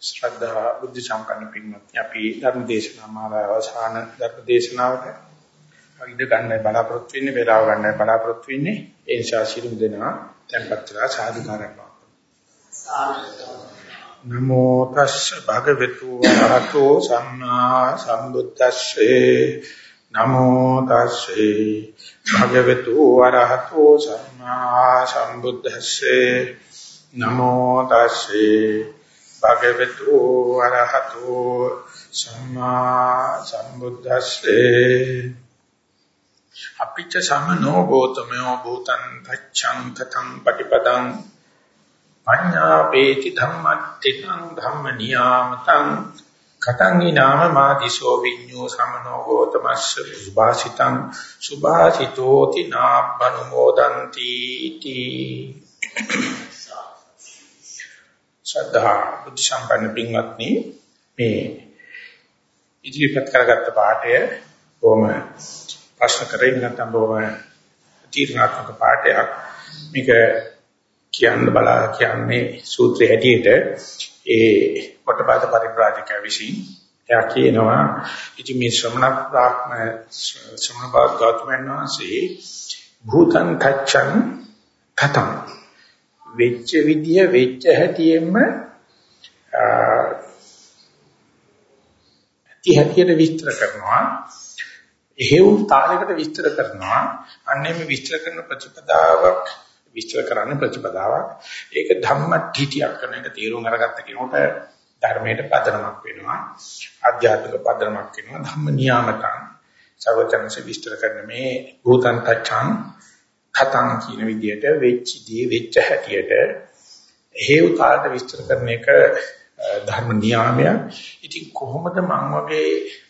ශ්‍රද්ධා බුද්ධ සම්පන්න පින්වත්නි අපි ධර්ම දේශනා මාලාව අවසාන ධර්ම දේශනාවට ඉඳ ගන්න බලාපොරොත්තු වෙන්නේ වේලාව ගන්න බලාපොරොත්තු වෙන්නේ. ඒ නිසා ශිරුම් දෙනවා tempත් වෙලා සාදුකාරයක් නමෝ තස්ස භගවතු වරහතෝ සම්මා සම්බුද්දස්සේ. නමෝ තස්සේ භගවතු වරහතෝ සම්මා සම්බුද්දස්සේ. නමෝ තස්සේ භගවතු අරහතෝ සම්මා සම්බුද්දස්සේ අපිච්ච සමනෝ ගෝතමෝ භූතං තච්ඡං කතං පටිපදං පඤ්ඤාපේති ධම්මත්තිකං ධම්ම නියාමතං කතං ඊනාම මාදිසෝ විඤ්ඤෝ සමනෝ ගෝතමස්ස සුභාසිතං සුභාසිතෝති නාබ්බනුමෝදಂತಿ තී ශ්‍රද්ධා බුද්ධ සම්පන්න පින්වත්නි මේ ඉදිරිපත් කරගත්ත පාඩය බොහොම ප්‍රශ්න කරේ නැත්නම් බොහොම තීරණාත්මක පාඩයක්. මේක කියන්න බලා කියන්නේ සූත්‍රය හැටියට ඒ පොටපාද පරිබ්‍රාජක විසින්. එයා කියනවා ඉති මේ ශ්‍රමණ ප්‍රාත්ම ශ්‍රමණ බාග ගෞතමයන් වහන්සේ භූතං කච්චං කතං වෙච්ච විදිය වෙච්ච හැටියෙම ඇති හැටියට විස්තර කරනවා. එහෙව් තාලයකට විස්තර කරනවා. අන්නේ මේ විස්තර කරන ප්‍රතිපදාවක් විස්තර කරන්න ප්‍රතිපදාවක්. ඒක ධම්මටිතියක් කරන එක තීරුම් අරගත්ත කෙනෙකුට ධර්මයට පදනමක් වෙනවා. ආධ්‍යාත්මික පදනමක් වෙනවා. ධම්ම නියාමතං සර්වචන්සේ විස්තර කරන මේ භූතං තච්ඡං කතං කියන විදිහට වෙච්ච දේ වෙච්ච හැටියට හේව කාලට විස්තර කරන එක ධර්ම නියාමයක්. ඉතින් කොහොමද මං වගේ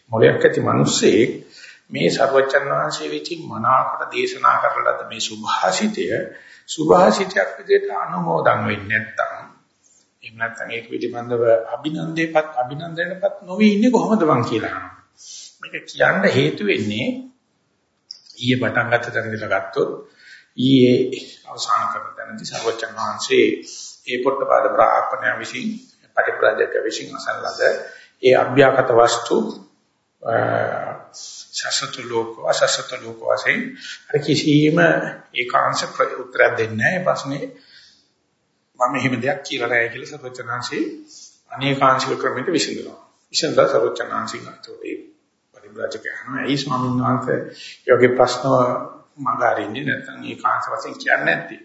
මොලයක් ඇති මිනිස්සෙක් මේ ਸਰවචන් වහන්සේ විසින් මනාකොට දේශනා කරලද මේ සුභාසිතය සුභාසිතයක් විදිහට අනුමෝදන් වෙන්නේ නැත්තම් එහෙම නැත්නම් ඒක පිළිබඳව අභිනන්දේපත් අභිනන්දනපත් නොවි ඉන්නේ කොහොමද මං කියලා අහනවා. මේක කියන්න හේතු වෙන්නේ ඊයේ පටන් ගත්ත තැන ඉඳලා ගත්තොත් ඊයේ අවසන් කරන තැනදී සර්වචන් වහන්සේ ඒ පොට්ටපාද බ්‍රාහ්මණය විසින් පටිප්‍රාජක විසින් අසන්නලද ඒ අභ්‍යාගත වස්තු සසත ලෝක අසසත ලෝක වශයෙන් අර කිසියම් ඒකාංශ උත්තරයක් දෙන්නේ නැහැ. ප්‍රශ්නේ මම එහෙම දෙයක් කියලා නැහැ කියලා සර්වචනාංශේ අනේකාංශික ක්‍රමයකට විසඳනවා. විසඳලා සර්වචනාංශික අතෝටේ පරිබ්‍රාජක අහනවා ඒ ස්වාමීන් වහන්සේ යෝගේ ප්‍රශ්න මගහරින්නේ නැත්නම් ඒකාංශ වශයෙන් කියන්නේ නැත්තේ.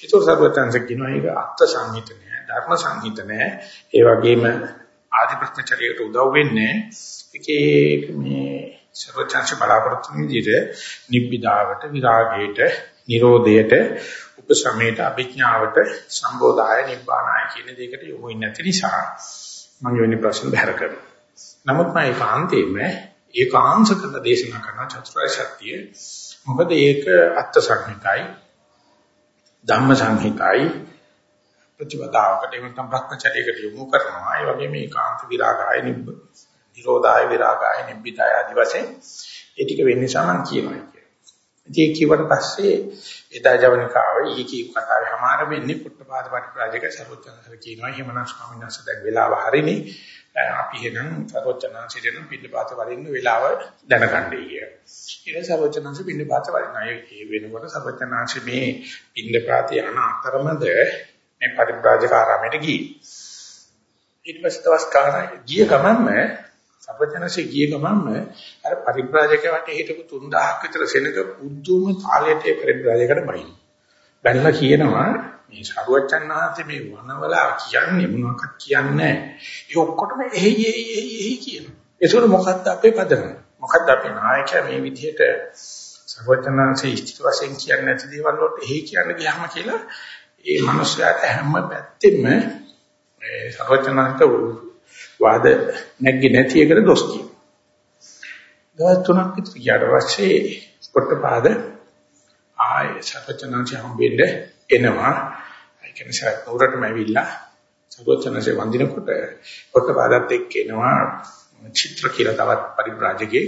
ඒක සර්වතන්ස කියනවා ඒක අර්ථ සංහිත නෑ, ධර්ම සංහිත නෑ. ඒ වගේම ආදි ප්‍රශ්නචරියට උදව් වෙන්නේ ඒකේ මේ සර්වචන්ස බලාපොරොත්තු විදිහට නිබ්බිදාවට, විරාගයට, නිරෝධයට, උපසමයට, අභිඥාවට, සම්බෝධාය, නිබ්බානාය කියන දෙයකට යොමු වෙන්නේ නැති නිසා මම යෝනි ප්‍රශ්න බහැර කරනවා. නමුත් මම ඒකාන්තයෙන්ම ඒකාංශ කරන දේශනා කරන චතුරාර්ය සත්‍ය මොකද ඒක අත්ත් සංහිතයි ධම්ම සංහිතයි ප්‍රතිපදාවකට එහෙම නැත්නම් භ්‍රමචර්යයකට යොමු කරනවා. ඒ වගේම ඒකාන්ත විරාගාය නිබ්බ නිරෝධාය විරාගාය නිබ්බිදාය ආදි වශයෙන් ඒ ටික වෙන්නේ සමන් කියනවා කියන්නේ. ඉතින් කිව්වට පස්සේ එදා ජවනිකාවේ ඊකී කතාවේ හැමාර වෙන්නේ පුට්ටපාද පරිප්‍රාජක සරුවචනසර කියනවා. එහෙමනම් ස්වාමීන් වහන්සේ දැන් වෙලාව හරිනේ. අපි එහෙනම් සරුවචනංශයෙන් පිළිපාත වරින්න වෙලාව දැනගන්නයි කිය. ඊට සරුවචනංශ පිළිපාත වරින්න ඒ වෙනකොට සරුවචනංශ මේ පිළිපාත යන අතරමැද මේ පරිප්‍රාජක ආරාමයට ගියේ. ඊට පස්සේ තවස් කාරණා ගිය ගමන්ම සර්වඥාසේ ගිය ගමන්ම අර පරිබ්‍රාජක වටේ හිටපු 3000ක් විතර සෙනග පුදුම තාලයට පරිබ්‍රාජකට බයින. බැලලා කියනවා මේ සරුවච්චන් වහන්සේ මේ වනවලා කියන්නේ මොනවක්වත් කියන්නේ නැහැ. ඒ ඔක්කොටම එහි එහි එහි එහි කියනවා. ඒසොර මොකක්ද අපේ පදනම? මොකක්ද අපේ නායකයා මේ විදිහට සරුවච්චන්හන්සේ ඉස්තිර වශයෙන් කියන්නේ නැති දේවල් වලට එහි කියන්න ගියාම කියලා ඒ මනුස්සයාට හැම පැත්තෙම සරුවච්චන්හන්ට වාද නැග්ගේ නැති එකට දොස් කියනවා. දවස් තුනක් විතර ගියාට පස්සේ පොට්ටපාද ආයේ සරුවච්චන්හන්සේ හම්බෙන්නේ එනවා. ඒ කියන්නේ සරුවටම ඇවිල්ලා සරුවච්චන්හන්සේ වඳිනකොට පොට්ටපාදත් එක්ක එනවා චිත්‍ර කියලා තවත් පරිබ්‍රාජකේ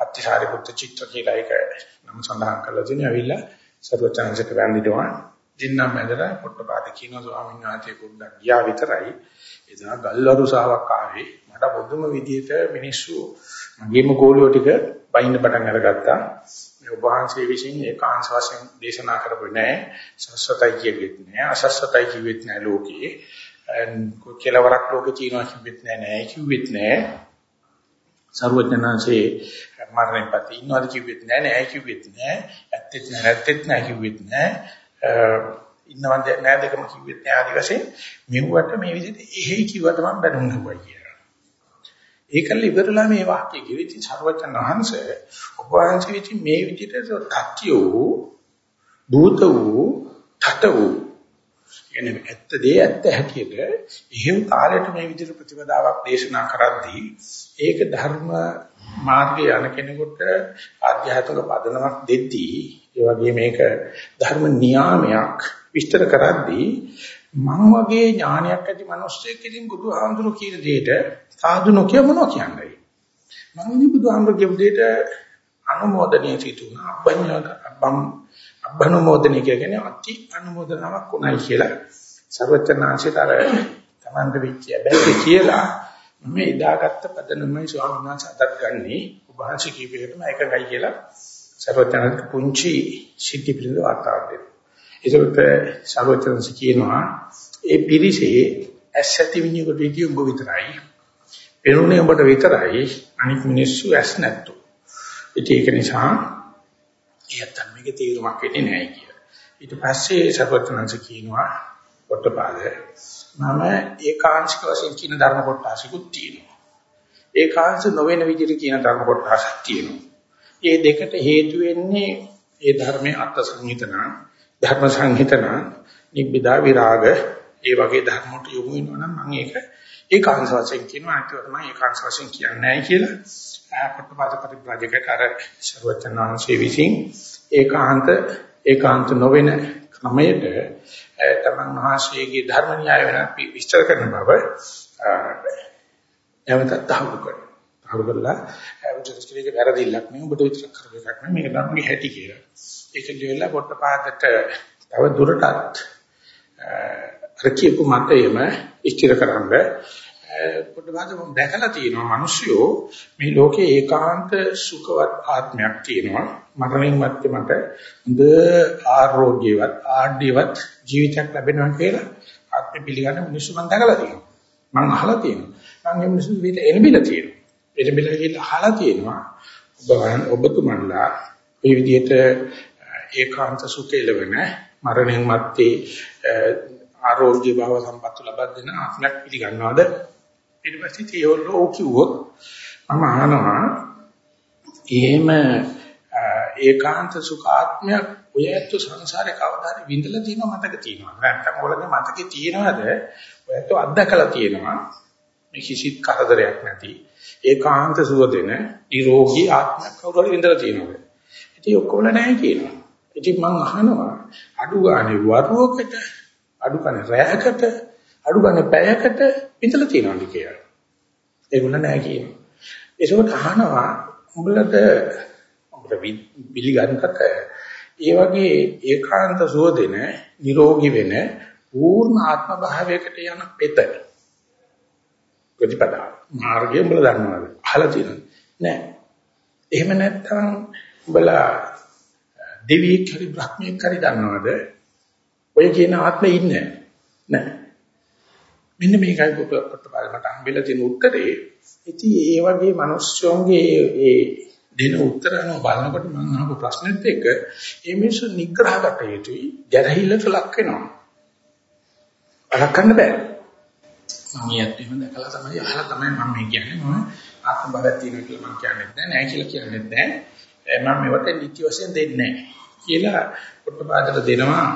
අත්‍යාරි පුත්‍ර චිත්‍ර කියලා එක නම සඳහන් කරලා තියෙනවා. ඇවිල්ලා සරුවච්චන්හන්සේට වැඳිනවා. දින්නම් මැදලා පොට්ටපාද කියනවා ස්වාමීන් වහන්සේ පොඩ්ඩක් ගියා විතරයි එදා ගල්වරුසාවක් ආවේ මට පොදුම විදියට මිනිස්සු මගේම ගෝලියෝ ටික බයින්න පටන් අරගත්තා. මේ ඔබ වහන්සේ විසින් ඒකාංශ වශයෙන් දේශනා කරපු නෑ සස්සතයි කියෙත් නෑ අසස්සතයි කියෙත් නෑ ලෝකේ. කෙලවරක් ලෝකේ තියෙනවා කිව්වෙත් නෑ නෑ කිව්වෙත් නෑ. සර්වඥාන්සේ මරණය පස්සේ ඉන්නවද කිව්වෙත් නෑ නෑ කිව්වෙත් නෑ. ඇත්තෙත් නෑ නැත්තෙත් නෑ කිව්වෙත් නෑ. ඉන්නවද නෑදකම කිව්වෙත් නෑ ආදි වශයෙන් මෙව්වට මේ විදිහට එහෙයි කිව්වට මම බැනුම් නුවයි කියලා. ඒකල්ල ඉවරලා මේ වාක්‍ය කිවිති සර්වචන් වහන්සේ ඔබ වහන්සේ විසින් මේ විදිහට තත්‍ය වූ භූත වූ තත වූ කියන්නේ ඇත්ත දේ ඇත්ත හැටියට එහෙම කාලයට මේ විදිහට ප්‍රතිපදාවක් දේශනා කරද්දී ඒක ධර්ම මාර්ගයේ යන කෙනෙකුට ආධ්‍යාත්මික පදනමක් දෙද්දී ඒ වගේ මේක ධර්ම නියාමයක් විස්තර කරද්දී මං වගේ ඥානයක් ඇති මිනිස්සෙක් ඉතින් බුදුහාමුදුරු කියන දෙයට සාදු නොකිය මොනවා කියන්නේ? මම ඉතින් බුදුහාමුදුරු කියපු දෙයට අනුමෝදනීය සිතුනා අබ්බඤ්ඤ අබ්බම් අබ්බනුමෝදනීය කියන්නේ අති අනුමෝදනාවක් උනායි කියලා. සර්වචනාංශයට අර තමන්ට වෙච්ච බැලේ කියලා මම එදාගත්ත පදනමයි ස්වාමීන් වහන්සේ අදත් ගන්නේ. ඔබ වහන්සේ කීපයකටම එකයි කියලා සර්වචනාංශ පුංචි සිද්ධි පිළිබඳ වාර්තාවක් දෙනවා ඒකට සර්වචනස කියනවා ඒ පිරිසේ ඇස් ඇති විඤ්ඤාණයට විදිය උඹ විතරයි. පෙනුනේ උඹට විතරයි අනිත් මිනිස්සු ඇස් නැත්තු. ඒක නිසා ඊයත්තන් මේකේ තීරමක් වෙන්නේ නැහැ කියලා. ඊට පස්සේ සර්වචනස කියනවා පොට්ටපාද මම ඒකාංශික වශයෙන් කියන ධර්ම කොටසකුත් තියෙනවා. ඒකාංශ නොවන විදිහට කියන ධර්ම කොටසක් තියෙනවා. මේ දෙකට හේතු වෙන්නේ ඒ ධර්මයේ අර්ථ සංහිතන ධර්ම සංහිතන නිබ්බිදා විරාග ඒ වගේ ධර්ම වලට යොමු වෙනවා නම් මම ඒක ඒකාංශ වශයෙන් කියනවා අනිත් තමයි ඒකාංශ වශයෙන් කියන්නේ නැහැ කියලා පොට්ටපාද පරිබ්‍රාජකට අර ਸਰවචනාංශයේ විසින් ඒකාන්ත ඒකාන්ත නොවන ක්‍රමයට තමන් මහසීගේ ධර්ම න්‍යාය වෙන විස්තර කරන බව එවත තහවුරු කරනවා. තහවුරු කරලා උචිතස්කලේක වැරදිල්ලක් නෙවෙයි ඔබට විතර කරපු එකක් නෙවෙයි මේක ධර්මගේ හැටි කියලා. ඒක ලියලා පොට්ටපාදට තව දුරටත් අර කියපු මතයම ඉස්තිර කරන්න පොට්ටපාද මම දැකලා තියෙනවා මිනිස්සුયો මේ ලෝකේ ඒකාන්ත සුඛවත් ආත්මයක් තියෙනවා. මරණින් මත්තේ මට හොඳ ආරෝග්‍යවත් ආඩ්‍යවත් ජීවිතයක් ලැබෙනවා කියලා ආත්මෙ පිළිගන්න මිනිස්සු මම දැකලා තියෙනවා. මම අහලා තියෙනවා. මම මේ මිනිස්සු විදිහට එළඹිලා තියෙනවා. එළඹිලා කියලා අහලා තියෙනවා. ඔබ ඔබතුමන්ලා මේ විදිහට ඒකාන්ත සුඛය ලැබෙන මරණයන් මැත්තේ ආරෝග්‍ය භාව සම්පත්තු ලබා දෙන ආත්මයක් පිළිගන්නවද? ඊට පස්සේ ඒවලෝ කිව්වොත් මම අහනවා එහෙම ඒකාන්ත සුඛාත්මයක් ඔය ඇත්ත සංසාරේ කවදාද විඳලා තියෙනව මතක තියෙනවා නැත්නම් ඔයගොල්ලෝගේ මතකේ තියෙනවද? ඔය ඇත්ත අත්දකලා තියෙනවා. මේ කිසිත් කරදරයක් නැති ඒකාන්ත සුව දෙන නිරෝගී ආත්මයක් කවුරු හරි විඳලා තියෙනවද? ඉතින් ඔක්කොම නැහැ කියනවා. ඉතින් මම අහනවා අඩු ගානේ වරුවකට අඩු ගානේ රැයකට අඩු ගානේ පැයකට ඉඳලා තියෙනවද කියලා. ඒගොල්ල නෑ කියනවා. ඒකත් අහනවා උඹලට උඹට පිළිගන්නකට ඒ වගේ ඒකාන්ත සුව දෙන නිරෝගී වෙන පූර්ණ ආත්ම භාවයකට යන පෙත ප්‍රතිපදා මාර්ගය උඹලා දන්නවද? අහලා තියෙනවද? නෑ. එහෙම නැත්නම් උඹලා දෙවියෙක් හරි බ්‍රහ්මයෙක් හරි දන්නවද? ඔය කියන ආත්මෙ ඉන්නේ නැහැ. මෙන්න මේකයි පොතපත මට හම්බෙලා තියෙන උත්තරේ. ඉතින් ඒ වගේ මිනිස්සුන්ගේ ඒ දෙන උත්තර අනුව බලනකොට මම අහපු ප්‍රශ්නෙත් එක්ක මේ මිනිස්සු නිග්‍රහ කට යුතුයි ගැරහිල්ලට ලක් වෙනවා. අරකන්න බෑ. මම ඊයත් එහෙම දැකලා තමයි අහලා තමයි මම මේ කියන්නේ මම ආත්ම භාවයක් තියෙනවා කියලා මම කියන්නේ නැහැ නෑ කියලා කියන්නේ නැහැ. මම මේවට නිත්‍ය වශයෙන් දෙන්නේ නැහැ කියලා පොට්ටපාදට දෙනවා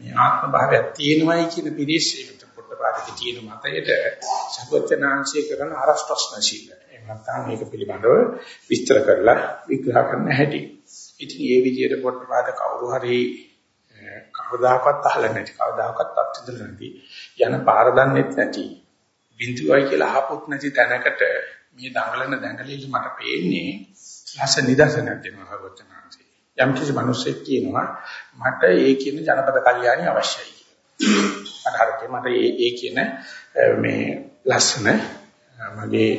මේ ආත්ම භාවයක් තියෙනවයි කියන පිළිස්සෙකට පොට්ටපාදකේ තියෙන මතයට සර්වඥාන්සේ කරන අරස් ප්‍රශ්න ශීල. එහෙම නැත්නම් මේක පිළිබඳව විස්තර කරලා විග්‍රහ කරන්න හැටි. ඉතින් මේ විදිහට පොට්ටපාද කවුරු හරි කවදාකවත් අහලා නැති කවදාකවත් අත්විඳලා නැති යන පාර දන්නෙත් නැති බින්දුවයි කියලා අහපොත් නැති තැනකට මේ දඟලන දඟලිලි මට පේන්නේ රස නිදර්ශනයක් දෙනවා සර්වඥාන්සේ. යම් කිසි මිනිසෙක් කියනවා මට ඒ කියන ජනපද කල්යාණි අවශ්‍යයි කියලා. මට හරියට මට ඒ ඒ කියන මේ ලස්සන මගේ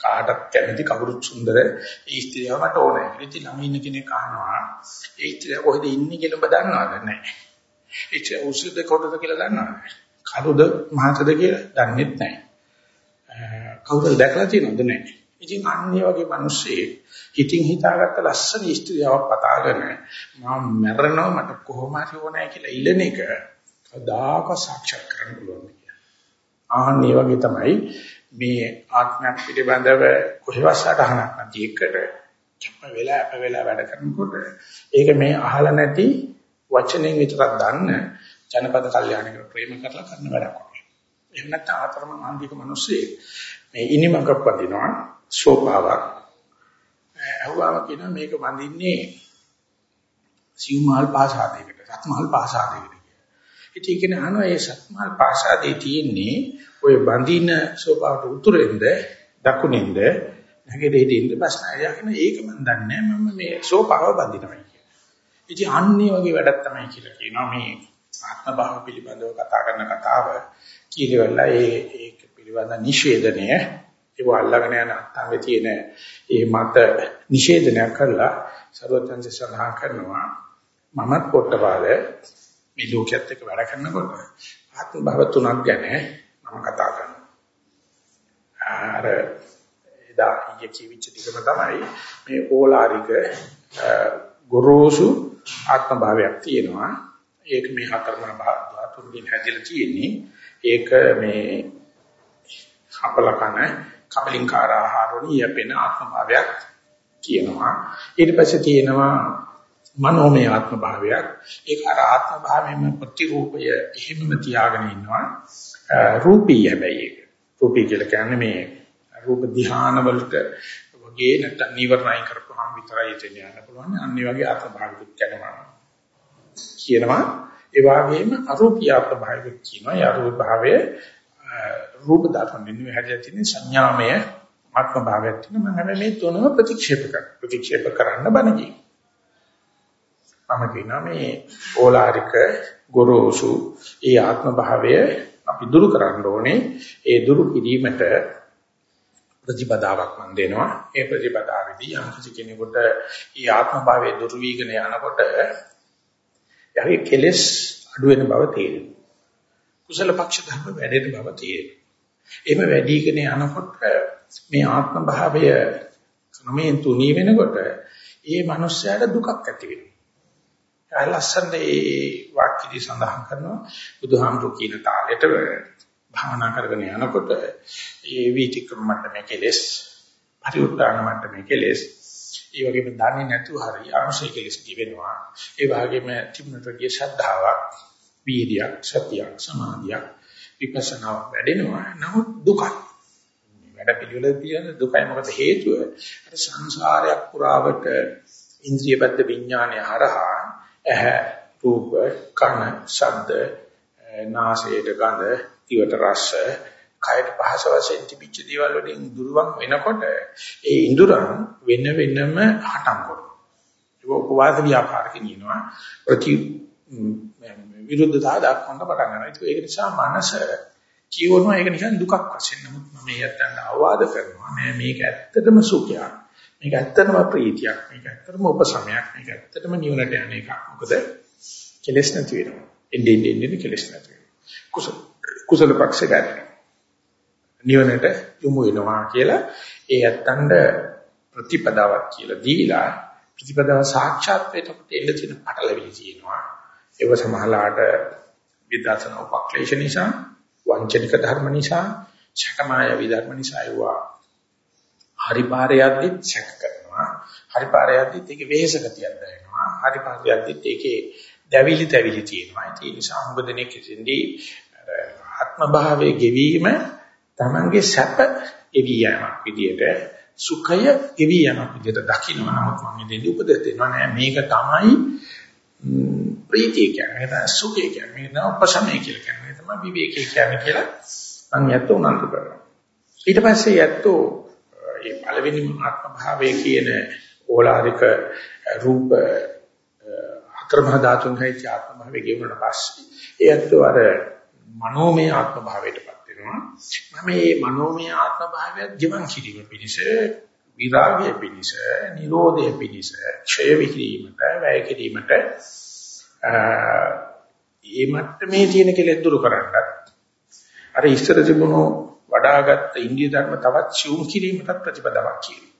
කාටත් කැමති කවුරුත් සුන්දර ඒ ස්ත්‍රියව මට ඕනේ. ඉතින් ළම ඉන්න කෙනෙක් අහනවා ඒ ස්ත්‍රිය කොහෙද ඉන්නේ කියලා ඔබ දන්නවද නැහැ. ඒ උසුද කොටද කියලා දන්නවද? කළුද මහතද කියලා දන්නෙත් නැහැ. කවුරුද දැකලා තියෙනවද නැහැ. ඉතින් අන්නේ වගේ මිනිස්සේ හිතින් හිතාගත්ත ලස්සන ස්ත්‍රියවක් පතාගෙන මම මැරෙනවා මට කොහොම හරි ඕනෑ කියලා ඉල්ලන එක කදාක සාක්ෂාත් කරන්න පුළුවන් කියලා. ආන්නේ වගේ තමයි මේ ආත්මයක් පිළිබඳව කොහෙවත් සටහනක් නැති එකට කැප වෙලා අප වෙලා වැඩ කරනකොට ඒක මේ අහලා නැති වචනෙන් විතරක් දන්න ජනපද කල්යාණික ප්‍රේම කරලා කරන වැඩක් වගේ. එහෙම නැත්නම් ආතරම ආන්තික මිනිස්සේ මේ ඉනිමක පදිනවා සෝපාවක්. අහුවාම කියනවා මේක වඳින්නේ සිව්මහල් පාසාදයකට, සත්මහල් පාසාදයකට කියලා. ඉතින් කියන අහනවා මේ සත්මහල් පාසාදේ තියෙන්නේ ඔය බඳින සෝපාවට උතුරෙන්ද දකුණෙන්ද නැගෙදෙහින්ද ප්‍රශ්නය යකින ඒක මම දන්නේ මම මේ සෝපාව බඳිනවා කියලා. ඉතින් අන්නේ වගේ වැඩක් තමයි කියලා කියනවා මේ ආත්ම භාව පිළිබඳව කතා කරන කතාව කීලවලා ඒ ඒක පිළිබඳ නිෂේධනය ඒව අල්ලගෙන යන අත්ංගේ තියෙන ඒ මත නිෂේධනය කරලා සර්වඥන්සේ සඳහන් කරනවා මමත් පොට්ටපාද මේ ලෝකයේත් එක්ක වැඩ කරනකොට ආත්ම භාව තුනක් ගැන මම කතා කරනවා. අර එදා ඊයේ කිවිච්ච ටිකම තමයි මේ ඕලාරික ගොරෝසු ආත්ම භාවයක් තියෙනවා. ඒක මේ හතරමන ධාතුන්ගෙන් හැදිලා තියෙන්නේ. ඒක මේ අපලකන කබලින්කාර ආහාරෝනි යපෙන ආත්ම භාවයක් කියනවා. ඊට පස්සේ තියෙනවා මනෝමය ආත්ම භාවයක්. ඒක අර ආත්ම භාවයෙන්ම ප්‍රතිරූපය එහෙමම තියාගෙන ඉන්නවා. රූපී හැබැයි ඒක. රූපී කියලා කියන්නේ මේ රූප ධ්‍යාන වලට වගේ නැත්නම් නිවර්ණයි කරපුවාම විතරයි එතන යන්න පුළුවන්. අනිත් වගේ ආත්ම භාවිකුත් කරනවා. කියනවා ඒ වගේම අරූපී ආත්ම භාවිකුත් කියනවා. ඒ අරූප භාවය රූප ධර්ම නෙවෙයි හැදලා තියෙන සංඥාමය ආත්ම භාවයක් තියෙනවා. මම හැබැයි මේ තුනම ප්‍රතික්ෂේප කරනවා. ප්‍රතික්ෂේප කරන්න බණ කියනවා. මම කියනවා මේ ඕලාරික ගොරෝසු ඒ ආත්ම භාවය අපි දුරු කරන්න ඕනේ. ඒ දුරු කිරීමට ප්‍රතිපදාවක් මන් දෙනවා. ඒ ප්‍රතිපදාවේදී යම් කිසි කෙනෙකුට ඒ ආත්ම භාවයේ දුරු වීගෙන යනකොට යහේ කෙලස් අඩු වෙන බව තේරෙනවා. කුසල පක්ෂ ධර්ම වැඩෙන බව තේරෙනවා. එහෙම වැඩිගෙන යනකොට මේ ආත්ම භාවය ක්‍රමයෙන් තුනී වෙනකොට ඒ මනුස්සයාට දුකක් ඇති වෙනවා. ලස්සන ඒ වාක්‍යදී සඳහන් කරනවා බුදුහාමුදුරු කියන තාලෙට භාවනා කරගෙන යනකොට ඒ වීතික්‍රම මට්ටමේ කෙලෙස් පරිඋත්තරණ මට්ටමේ කෙලෙස් ඒ වගේම දන්නේ නැතුව හරි ආශය කෙලෙස් දිවෙනවා ඒ වගේම තිබුණටගේ ශ්‍රද්ධාවක් වීර්යයක් සතියක් සමාධියක් විපස්සනා වැඩෙනවා. නමුත් දුකයි වැඩ පිළිවෙල තියෙන දුකයි. මොකද හේතුව අර සංසාරයක් පුරාවට ඉන්ද්‍රියබද්ධ විඥානය හරහා ඇහැ රූප කන ශබ්ද නාසයට ගඳ දිවට රස කයට පහස වශයෙන් තිබිච්ච දේවල් වලින් දුරවන් වෙනකොට ඒ ඉඳුරන් වෙන වෙනම හටම් කරනවා. ඒක උපවාස ව්‍යාපාර කියනවා. ප්‍රති විරුද්ධතාව දක්වන්න පටන් ගන්නවා. ඒක නිසා මනස කියවනවා. ඒක නිසා දුකක් වශයෙන් නමුත් මම මේ යත්තන්ට අවවාද කරනවා. නෑ මේක ඇත්තටම සුඛයක්. මේක ඇත්තටම ප්‍රීතියක්. මේක ඇත්තටම උපසමයක්. මේක ඇත්තටම නිවනට යන එකක්. මොකද කෙලස් නැති වෙනවා. එන්නේ එන්නේ කෙලස් නැති වෙනවා. කුසල කුසල පක්ෂ ගන්න නිවනට යොමු වෙනවා කියලා ඒ ඇත්තන්ට ප්‍රතිපදාවක් කියලා දීලා ප්‍රතිපදාව සාක්ෂාත් වෙනකොට එන්න තියෙන පටලවිලි තියෙනවා. ඒව සමහරලාට විදර්ශනා උපක්ලේශ නිසා වංචනික ධර්ම නිසා ඡකමාය විධර්ම නිසා ඒවා හරි පාරේ යද්දිත් සැක කරනවා. හරි පාරේ යද්දිත් ඒකේ වෙහෙසකතියක් දැනෙනවා. හරි පාරේ යද්දිත් ඒකේ දැවිලි තැවිලි තියෙනවා. ඒ නිසා හුඟදෙනෙක් ඉතින්දී ආත්ම භාවයේ ගෙවීම Tamange සැප එවි යෑමක් විදියට සුඛය එවි යෑමක් විදියට දකින්න නමුත් මම දෙන්නේ උපදෙස් දෙනවා නෑ මේක තමයි ප්‍රීතිය කියන්නේ ඒක සුඛය කියන්නේ මේක තමයි උපසමය කියලා කියන්නේ ඒක තමයි විවේකය කියන්නේ කියලා මම යැත්තෝ උනන්දු කරනවා ඊට පස්සේ යැත්තෝ ඒ පළවෙනිම ආත්ම භාවයේ කියන ඕලාරික රූප අක්‍රම ධාතුන් හැයි ආත්ම භාවයේ ගෙවුනට පස්සේ ඒත් අර මනෝමය ආත්ම භාවයටපත් වෙනවා. මම මේ මනෝමය ආත්ම භාවය ජීවන් කිරීම පිණිස විරාගය පිණිස, නිරෝධය පිණිස, ක්ෂය විකිරීමට, වැය කිරීමට ඒ මට්ටමේ තියෙන කෙලෙස් දුරු කරන්නත් අර ඉස්සර තිබුණු වඩාගත් ඉන්දිය ධර්ම තවත් සිවුම් කිරීමටත් ප්‍රතිපදාවක් කියනවා.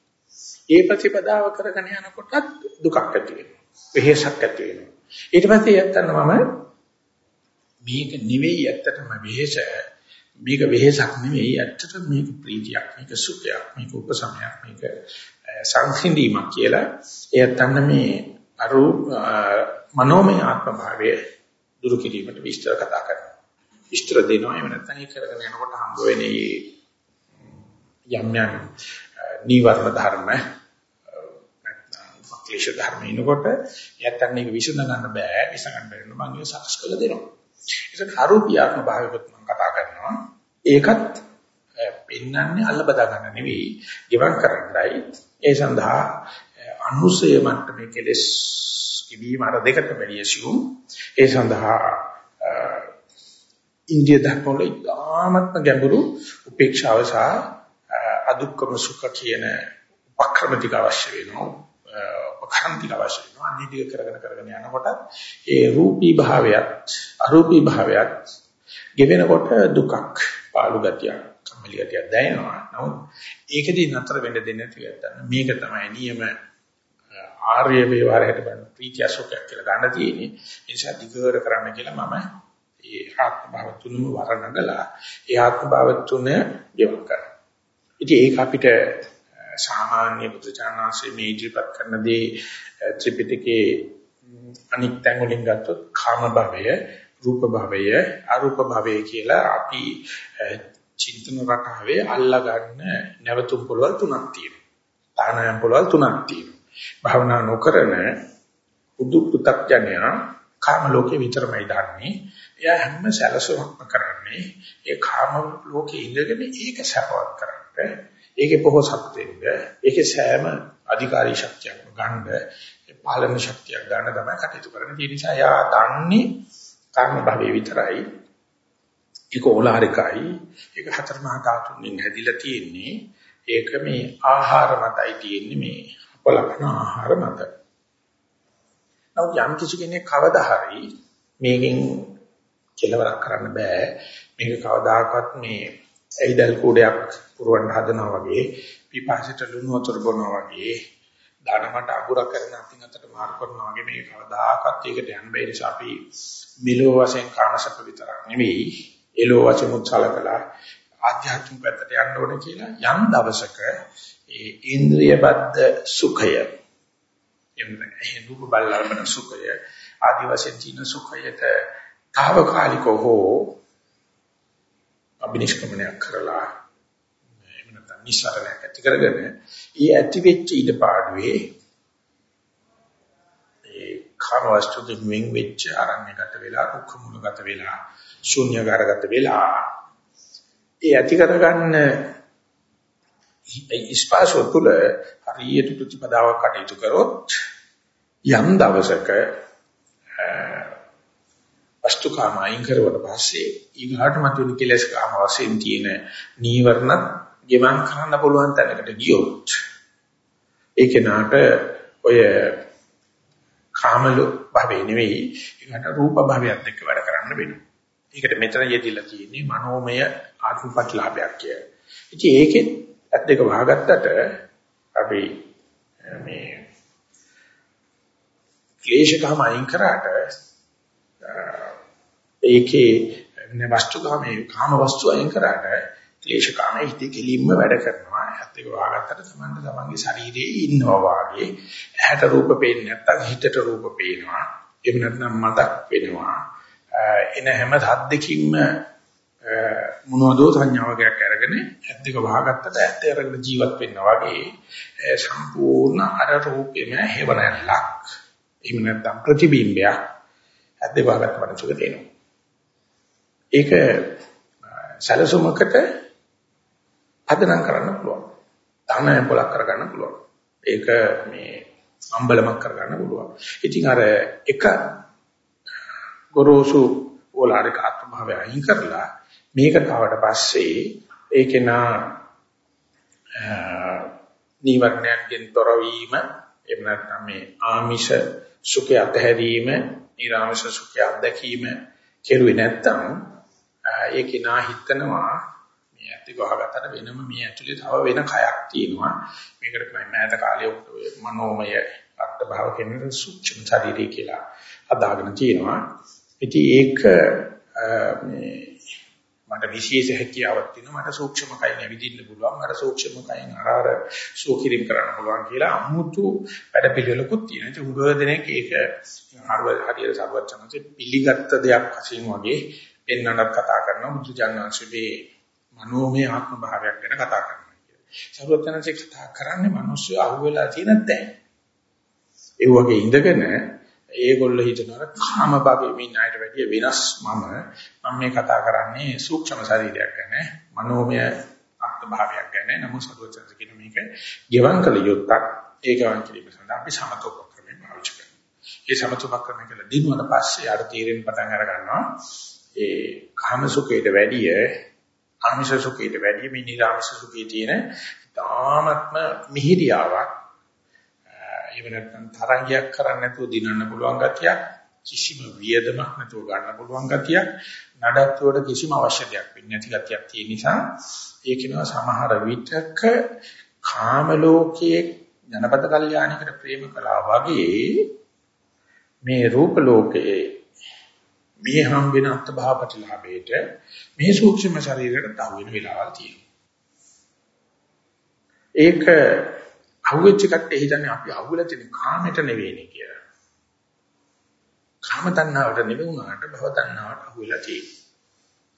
ඒ ප්‍රතිපදාව කරගෙන යනකොටත් දුකක් ඇති වෙනවා. වෙහෙසක් ඇති වෙනවා. ඊට පස්සේ යත්තන මම මේක නෙවෙයි ඇත්තටම වෙහෙස මේක වෙහෙසක් නෙවෙයි ඇත්තටම මේක ප්‍රීතියක් මේක සුඛයක් මේක උපසමයක් මේක සංසිඳීමක් කියලා. එයත්න්න මේ අරු මනෝමය ආත්ම භාවය දුරු කිරීමට විස්තර කතා කරනවා. විස්තර දෙනවා. එහෙම නැත්නම් ඒක කරගෙන යනකොට හම්බ වෙන්නේ යම් යම් නීවරණ ධර්ම නැත්නම් ක්ලේශ ධර්ම ඉනකොට යත්තන් මේක විසඳ ගන්න බෑ විසඳ ගන්න බැරි නම් මම ඒක සකස් කරලා දෙනවා. ඒක අරූපියාත්ම භාවයකට මම කතා කරනවා ඒකත් පෙන්වන්නේ අල්ල බදා ගන්න නෙවෙයි ගෙවන් කරන්නයි ඒ සඳහා අනුසය මට්ටමේ කෙලස් කිවීම අර දෙකට බැලියසු ඒ සඳහා ඉන්දිය ධර්මවල ඉතාමත්ම ගැඹුරු උපේක්ෂාව සහ අදුක්කම සුඛ කියන උපක්‍රම ටික අවශ්‍ය වෙනවා. උපක්‍රම ටික අවශ්‍ය වෙනවා. අනිදි කරගෙන කරගෙන යනකොට ඒ රූපී භාවයත් අරූපී භාවයත් ගෙවෙනකොට දුකක් පාළු ගතියක් කම්මැලි ගතියක් දැනෙනවා. නමුත් ඒකදී නතර වෙන්න දෙන්නේ නැති ගන්න. මේක තමයි නියම ආර්ය වේවාරයට බඳ ප්‍රීතිය සුඛයක් කියලා ගන්න තියෙන්නේ. ඒ නිසා දිගට කරන්න කියලා මම ඒ ආත්ම භාව තුනම වරණගලා ඒ ආත්ම භාව තුන ගෙවක් කරනවා. ඉතින් ඒක අපිට සාමාන්‍ය බුදුචානන්සේ මේ ඉදිරිපත් කරන දේ ත්‍රිපිටකයේ අනික් තැන් වලින් ගත්තොත් කාම භවය, රූප භවය, අරූප භවය කියලා අපි චින්තන රටාවේ අල්ලා ගන්න නැවතුම් පොළවල් තුනක් තියෙනවා. තානායම් පොළවල් තුනක් තියෙනවා. භවනා නොකරන උදු පු탁ජනයා කාම ලෝකේ විතරමයි දන්නේ. එයා හැම සැලසුමක්ම කරන්නේ ඒ කාම ලෝකේ ඉඳගෙන ඒක සපවත් කරන්න. ඒකේ පොහොසත් වෙන්න. ඒකේ සෑම අධිකාරී ශක්තියක්ම ගන්න, පාලන ශක්තියක් ගන්න තමයි කටයුතු කරන්නේ. ඒ නිසා එයා දන්නේ කර්ම භවයේ විතරයි. ඒක ඕලාරිකයි. ඒක හතර මහා ධාතුන්ගෙන් හැදිලා තියෙන්නේ. ඒක මේ ආහාර මතයි තියෙන්නේ මේ අපලකන ආහාර මත. නමුත් යම් කිසි කෙනෙක් කවදා හරි මේකෙන් කෙලවරක් කරන්න බෑ. මේක කවදාකවත් මේ ඇයිදල් කූඩයක් පුරවන්න හදනවා වගේ පිපාසයට ලුණු වතුර බොනවා වගේ ධනමට අගුර කරන අතින් අතට මාරු කරනවා වගේ මේක කවදාකවත් ඒකට යන්න බැරි නිසා අපි මිලෝ වශයෙන් කාමසප්ප විතරක් නෙවෙයි එලෝ වශයෙන් උත්සාහකලා ආධ්‍යාත්මික පැත්තට යන්න ඕනේ කියලා යම් දවසක ඒ ඉන්ද්‍රිය බද්ධ සුඛය එන්නේ ඒ රූප බලලබන සුඛය ආදි වශයෙන් තියෙන සුඛයට తాවකාලිකව හෝ අබිනිෂ්ක්‍මණයක් කරලා එහෙම නැත්නම් නිසරණයක් ඇති කරගෙන ඊ ඇති වෙච්ච ඊට පාඩුවේ ඒ කාම වස්තු දෙමින් වෙච්ච අරණ්‍යගත වෙලා රුක්ක මුලගත වෙලා ශූන්‍යකාරගත වෙලා ඒ ඇති කරගන්න ඉස්පාසෝ තුල හරියට ප්‍රතිපදාවක් කටයුතු කරොත් යම් දවසක වස්තුකාම අයින් කරුවට පස්සේ ඊගාට මතුවෙන කෙලස් කාම වශයෙන් තියෙන නීවරණ ගෙවන් කරන්න පුළුවන් තැනකට ගියොත් ඒ කෙනාට ඔය කාමලු භවෙ නෙවෙයි ඒකට රූප භවයත් එක්ක වැඩ කරන්න වෙනවා. ඒකට මෙතන යෙදිලා තියෙන්නේ මනෝමය ආත්මපත්ලාභයක් කිය. ඉතින් ඒකෙත් ඇත් දෙක වහගත්තට අපි මේ ක්ලේශකම අයින් කරාට ඒකේ වස්තුකාමයේ කාම වස්තු අයින් කරාට ක්ලේශකාමයේ හිතේ කෙලින්ම වැඩ කරනවා. ඇත්ත ඒක වහගත්තට තමන්ට තමන්ගේ ශරීරයේ ඉන්නවා වාගේ ඇහැට රූප පේන්නේ නැත්නම් හිතට රූප පේනවා. එහෙම නැත්නම් මතක් වෙනවා. එන හැම සද්දකින්ම මොනවදෝ සංඥාවකයක් අරගෙන ඇත්ත එක වහගත්තට ඇත්ත අරගෙන ජීවත් වෙනවා වගේ සම්පූර්ණ අර රූපෙම හේවණලක්. එහෙම නැත්නම් ප්‍රතිබිම්බයක් ඇත්ත වහගත්ත මනසක තියෙනවා. ඒක සැලසුමකට පදනම් කරන්න පුළුවන්. ධන පොලක් කරගන්න පුළුවන්. ඒක මේ අම්බලමක් කරගන්න පුළුවන්. ඉතින් අර එක ගොරෝසු ඕලාරික ආත්ම භාවය අයින් කරලා මේකට ආවට පස්සේ ඒකේ නා නීවරණයන්ගෙන් තොර වීම එහෙම නැත්නම් මේ ආමිෂ සුඛය අතහැරීම, ඊරාමිෂ සුඛය අත්දැකීම කෙරුවේ නැත්නම් ඒකේ නා හිතනවා මේ ඇත්ත ගහගත්තට වෙනම මේ ඇතුලේ තව වෙන කයක් තියෙනවා. මේකට තමයි මෑත කාලේ ඔය මනෝමය අත්භාව කියන සූක්ෂම ශරීරය කියලා අදාගෙන තියෙනවා. ඉතින් ඒක මේ මට විශේෂ හැකියාවක් තියෙනවා මට සූක්ෂම කයින් ඇවිදින්න පුළුවන් මට සූක්ෂම කයින් අර අර සූකිරීම කරන්න පුළුවන් කියලා අමුතු වැඩ පිළිවෙලකුත් තියෙනවා ඒක උගව දෙනෙක් ඒක හරියට සර්වචනන්සේ පිළිගත්ත දෙයක් වශයෙන් වගේ එන්නනත් කතා කරනවා බුදු ජානනාංශයේ මනෝමය ආත්ම භාවයක් ගැන කතා කරනවා කියලා. සර්වචනන්සේ කතා කරන්නේ මිනිස්සු අහුවෙලා තියෙන තැන්. ඒ වගේ ඉඳගෙන ඒගොල්ලෝ හිතනවා කාම භාවයේ මේ ණයට වැඩිය වෙනස් මම. මම මේ කතා කරන්නේ සූක්ෂම ශරීරයක් ගැන මනෝමය අර්ථ භාවයක් ගැන. නමුත් සතුටුචන්ද කියන මේක ගෙවන් කළ යුත්තක්. ඒ ගෙවන් කිරීම සඳහා අපි සමතෝපක්‍රමයෙන් පාවිච්චි කරනවා. ඒ සමතෝපක්‍රමයෙන් කළ දිනුවට පස්සේ අර තීරෙන් පටන් අර ගන්නවා ඒ කාම සුඛයට වැඩිය ආමිෂ සුඛයට වැඩිය මේ නිරාමිෂ සුඛයේ තියෙන තාමත්ම මිහිරියාවක්. එහෙම නැත්නම් තරංගයක් කරන්න නැතුව දිනන්න පුළුවන් ගතියක් කිසිම වියදමක් නැතුව ගන්න පුළුවන් ගතියක් නඩත්තුවට කිසිම අවශ්‍ය දෙයක් වෙන්නේ නැති ගතියක් තියෙන නිසා ඒ කියනවා සමහර විටක කාම ලෝකයේ ජනපද කල්යාණිකට ප්‍රේම කළා වගේ මේ රූප ලෝකයේ මේ හම් වෙන අත්භාව ප්‍රතිලාභයට මේ සූක්ෂම ශරීරයට තව වෙන වෙලාවල් තියෙනවා ඒක අහුවෙච්ච කට්ටිය හිතන්නේ අපි අහුවෙලා තියෙන කාමයට නෙවෙයිනේ කියලා. කාම තණ්හාවට නෙවෙයි උනාට භව තණ්හාවට අහුවෙලා තියෙන්නේ.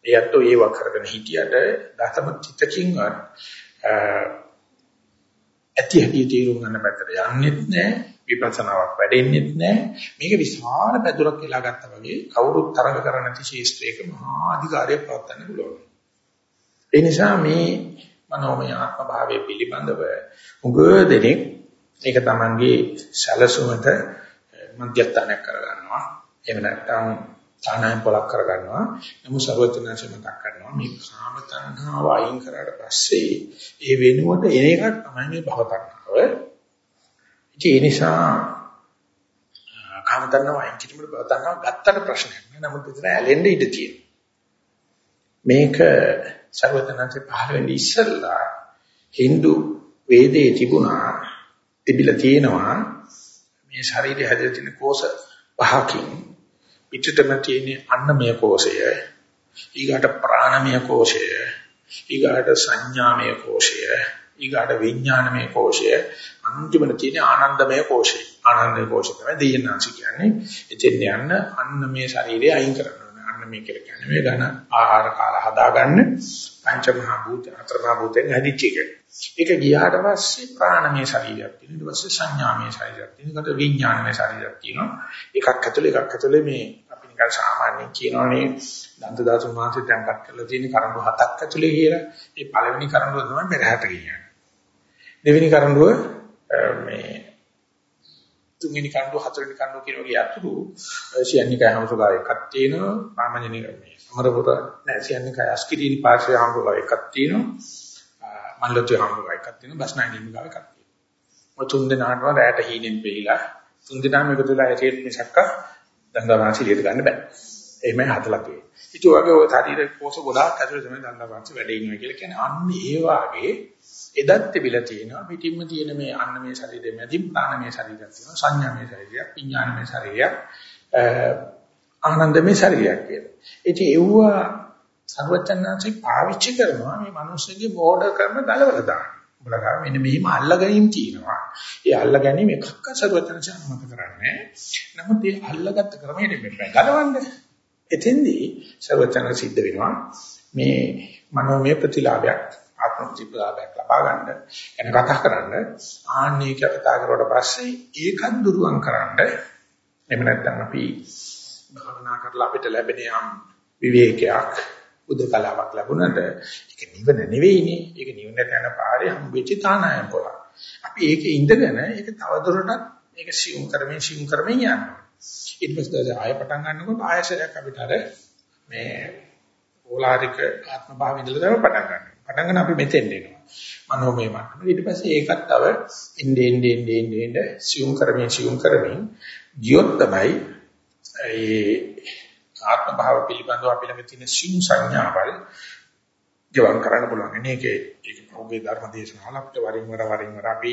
ඒත් ඒව කරගෙන හිටියට දසම චිත්තකින්වත් ඇති හැටි තීරුම් ගන්න පැත්තට යන්නෙත් නැහැ විපස්සනාවක් වැඩෙන්නෙත් නැහැ මේක විශාල පැදුරක් කියලා ගත්තා වගේ කවුරුත් තරඟ කරන නැති ශේෂ්ත්‍රයක මහා අධිකාරියක් පවත්වන්න පුළුවන්. ඒ නිසා මේ මනෝමය ආත්ම භාවයේ පිළිබඳව උග දෙනෙක් ඒක තමන්ගේ සැලසුමට මධ්‍යස්ථානයක් කරගන්නවා. එහෙම නැත්නම් තානායම් පොලක් කරගන්නවා. නමුත් සර්වඥාන්සේ මතක් කරනවා මේ කාම තණ්හාව අයින් කරාට පස්සේ ඒ වෙනුවට එන එකක් තමයි මේ භව තණ්හාව ඒ නිසා කාම තණ්හාව අයින් කිරීමට භව තණ්හාව ගත්තට ප්‍රශ්නයක් නෑ. නමුත් විතර ඇලෙන්න ඉඩ තියෙනවා. මේක සර්වඥාන්සේ පහළ වෙන්නේ ඉස්සල්ලා Hindu වේදේ තිබුණා තිබිලා තියෙනවා මේ ශරීරය හැදලා තියෙන කෝෂ පහකින්. පිටතම තියෙන අන්නමය කෝෂය ඊගාට ප්‍රාණමය කෝෂය ඊගාට සංඥාමය කෝෂය ඊගාට විඥානමය කෝෂය අන්තිමට තියෙන ආනන්දමය කෝෂය ආනන්දමය කෝෂය තමයි දෙයනාංශ කියන්නේ එතෙන් යන්න අන්නමය ශරීරය අයින් කරනවා මේ කියලා කියන්නේ මේ ඝන ආහාර කාලා හදාගන්න පංච මහා භූත හතර මහා භූතෙන් හැදිච්ච එක. ඒක ගියාට පස්සේ ප්‍රාණමය ශරීරයක් තියෙනවා. ඊට පස්සේ සංඥාමය ශරීරයක් තියෙනවා. ඊට විඥානමය ශරීරයක් තියෙනවා. එකක් ඇතුලේ එකක් ඇතුලේ මේ අපි නිකන් සාමාන්‍යයෙන් කියනවනේ දන්ත දාසු මාසේ තැම්පත් කරලා තියෙන කරඬු හතක් ඇතුලේ කියලා. ඒ පළවෙනි කරඬුව තමයි පෙරහැට කියන්නේ. දෙවෙනි කරඬුව මේ තුන්වෙනි කණ්ඩුව හතරවෙනි කණ්ඩුව කියන වගේ අතුරු සියන්නිකය හමුසුගාව එකක් තියෙනවා පාමඤ්ඤනික මේ අමරපුර නෑ සියන්නිකය අස්කිරීනි පාර්ශ්වය හමුසුගාව එකක් තියෙනවා. මල්ලොත්‍ය හමුසුගාව එකක් තියෙනවා. බස්නාහිණි ගාව එකක් තියෙනවා. ඔය තුන් දෙනාටම රැයට හීනෙන් පිළිලා තුන් දෙනාම එකතු වෙලා ඇටේට මිසක්ක දන්දවාංශිලියට ගන්න බෑ. එහෙමයි හදලා තියෙන්නේ. ඊට වගේ ඔය ශරීර කෝෂ ගොඩාක් ඇතුලේ තමයි දන්දවාංශ වැඩ ඉන්නවා කියලා කියන්නේ. අන්න ඒ වාගේ එදත් තිබිලා තියෙනවා පිටින්ම තියෙන මේ අන්නමය ශරීරය මැදින් ප්‍රාණමය ශරීරයක් තියෙනවා සංඥාමය ශරීරයක් විඥානමය ශරීරයක් ආනන්දමය ශරීරයක් කියලා. ඉතින් ඒව සර්වචන්නාංශي පාවිච්චි කරනවා මේ මිනිස්සුගේ බෝඩර් කරන ගලවලා දාන්න. උඹලා මෙන්න මෙහිම අල්ල ගැනීම තියෙනවා. ඒ අල්ල ගැනීම එකක්ක සර්වචන්නාංශ අනුමත කරන්නේ. නමුත් මේ අල්ලගත්ත ක්‍රමයට මෙන්න ගලවන්නේ. එතෙන්දී සර්වචන්නාංශ සිද්ධ වෙනවා මේ මනෝමය ප්‍රතිලාභයක් ආත්ම ප්‍රතිපදාවක් ලබා ගන්න එන කතා කරන්න ආන්නේ කතා කරුවට පස්සේ ඒකත් දුරුවන් කරන්න. එහෙම නැත්නම් අපි භාවනා කරලා අපිට ලැබෙන යම් විවේකයක් උදකලාවක් ලැබුණාට ඒක නිවන නෙවෙයිනේ. ඒක නිවන යන පාරේ හම්බෙච්ච තානායම් පොළ අපි ඒකේ ඉඳගෙන ඒක තවදුරටත් ඒක සියුම් කරමින් සියුම් කරමින් යනවා. ඊට පස්සේ ආය පටන් ගන්නකොට ආයශරයක් අපිට අර මේ ඕලාරික ආත්ම භාවය ඉඳලා තමයි පටන් ගන්න. පටන් ගන්න අපි මෙතෙන් එනවා. මනෝමය මට්ටම. ඊට පස්සේ ඒකත් තව ඉන්නේ ඉන්නේ ඉන්නේ ඉන්නේ සියුම් කරමින් සියුම් කරමින් ගියොත් තමයි ඒ ආත්ම භාව පිළිබඳව අපි ළඟ තියෙන සියුම් සංඥාවල් ජීවත් කරන්න පුළුවන්. මේකේ ඒක පොගේ ධර්ම දේශනාවල අපිට වරින් වර වරින් වර අපි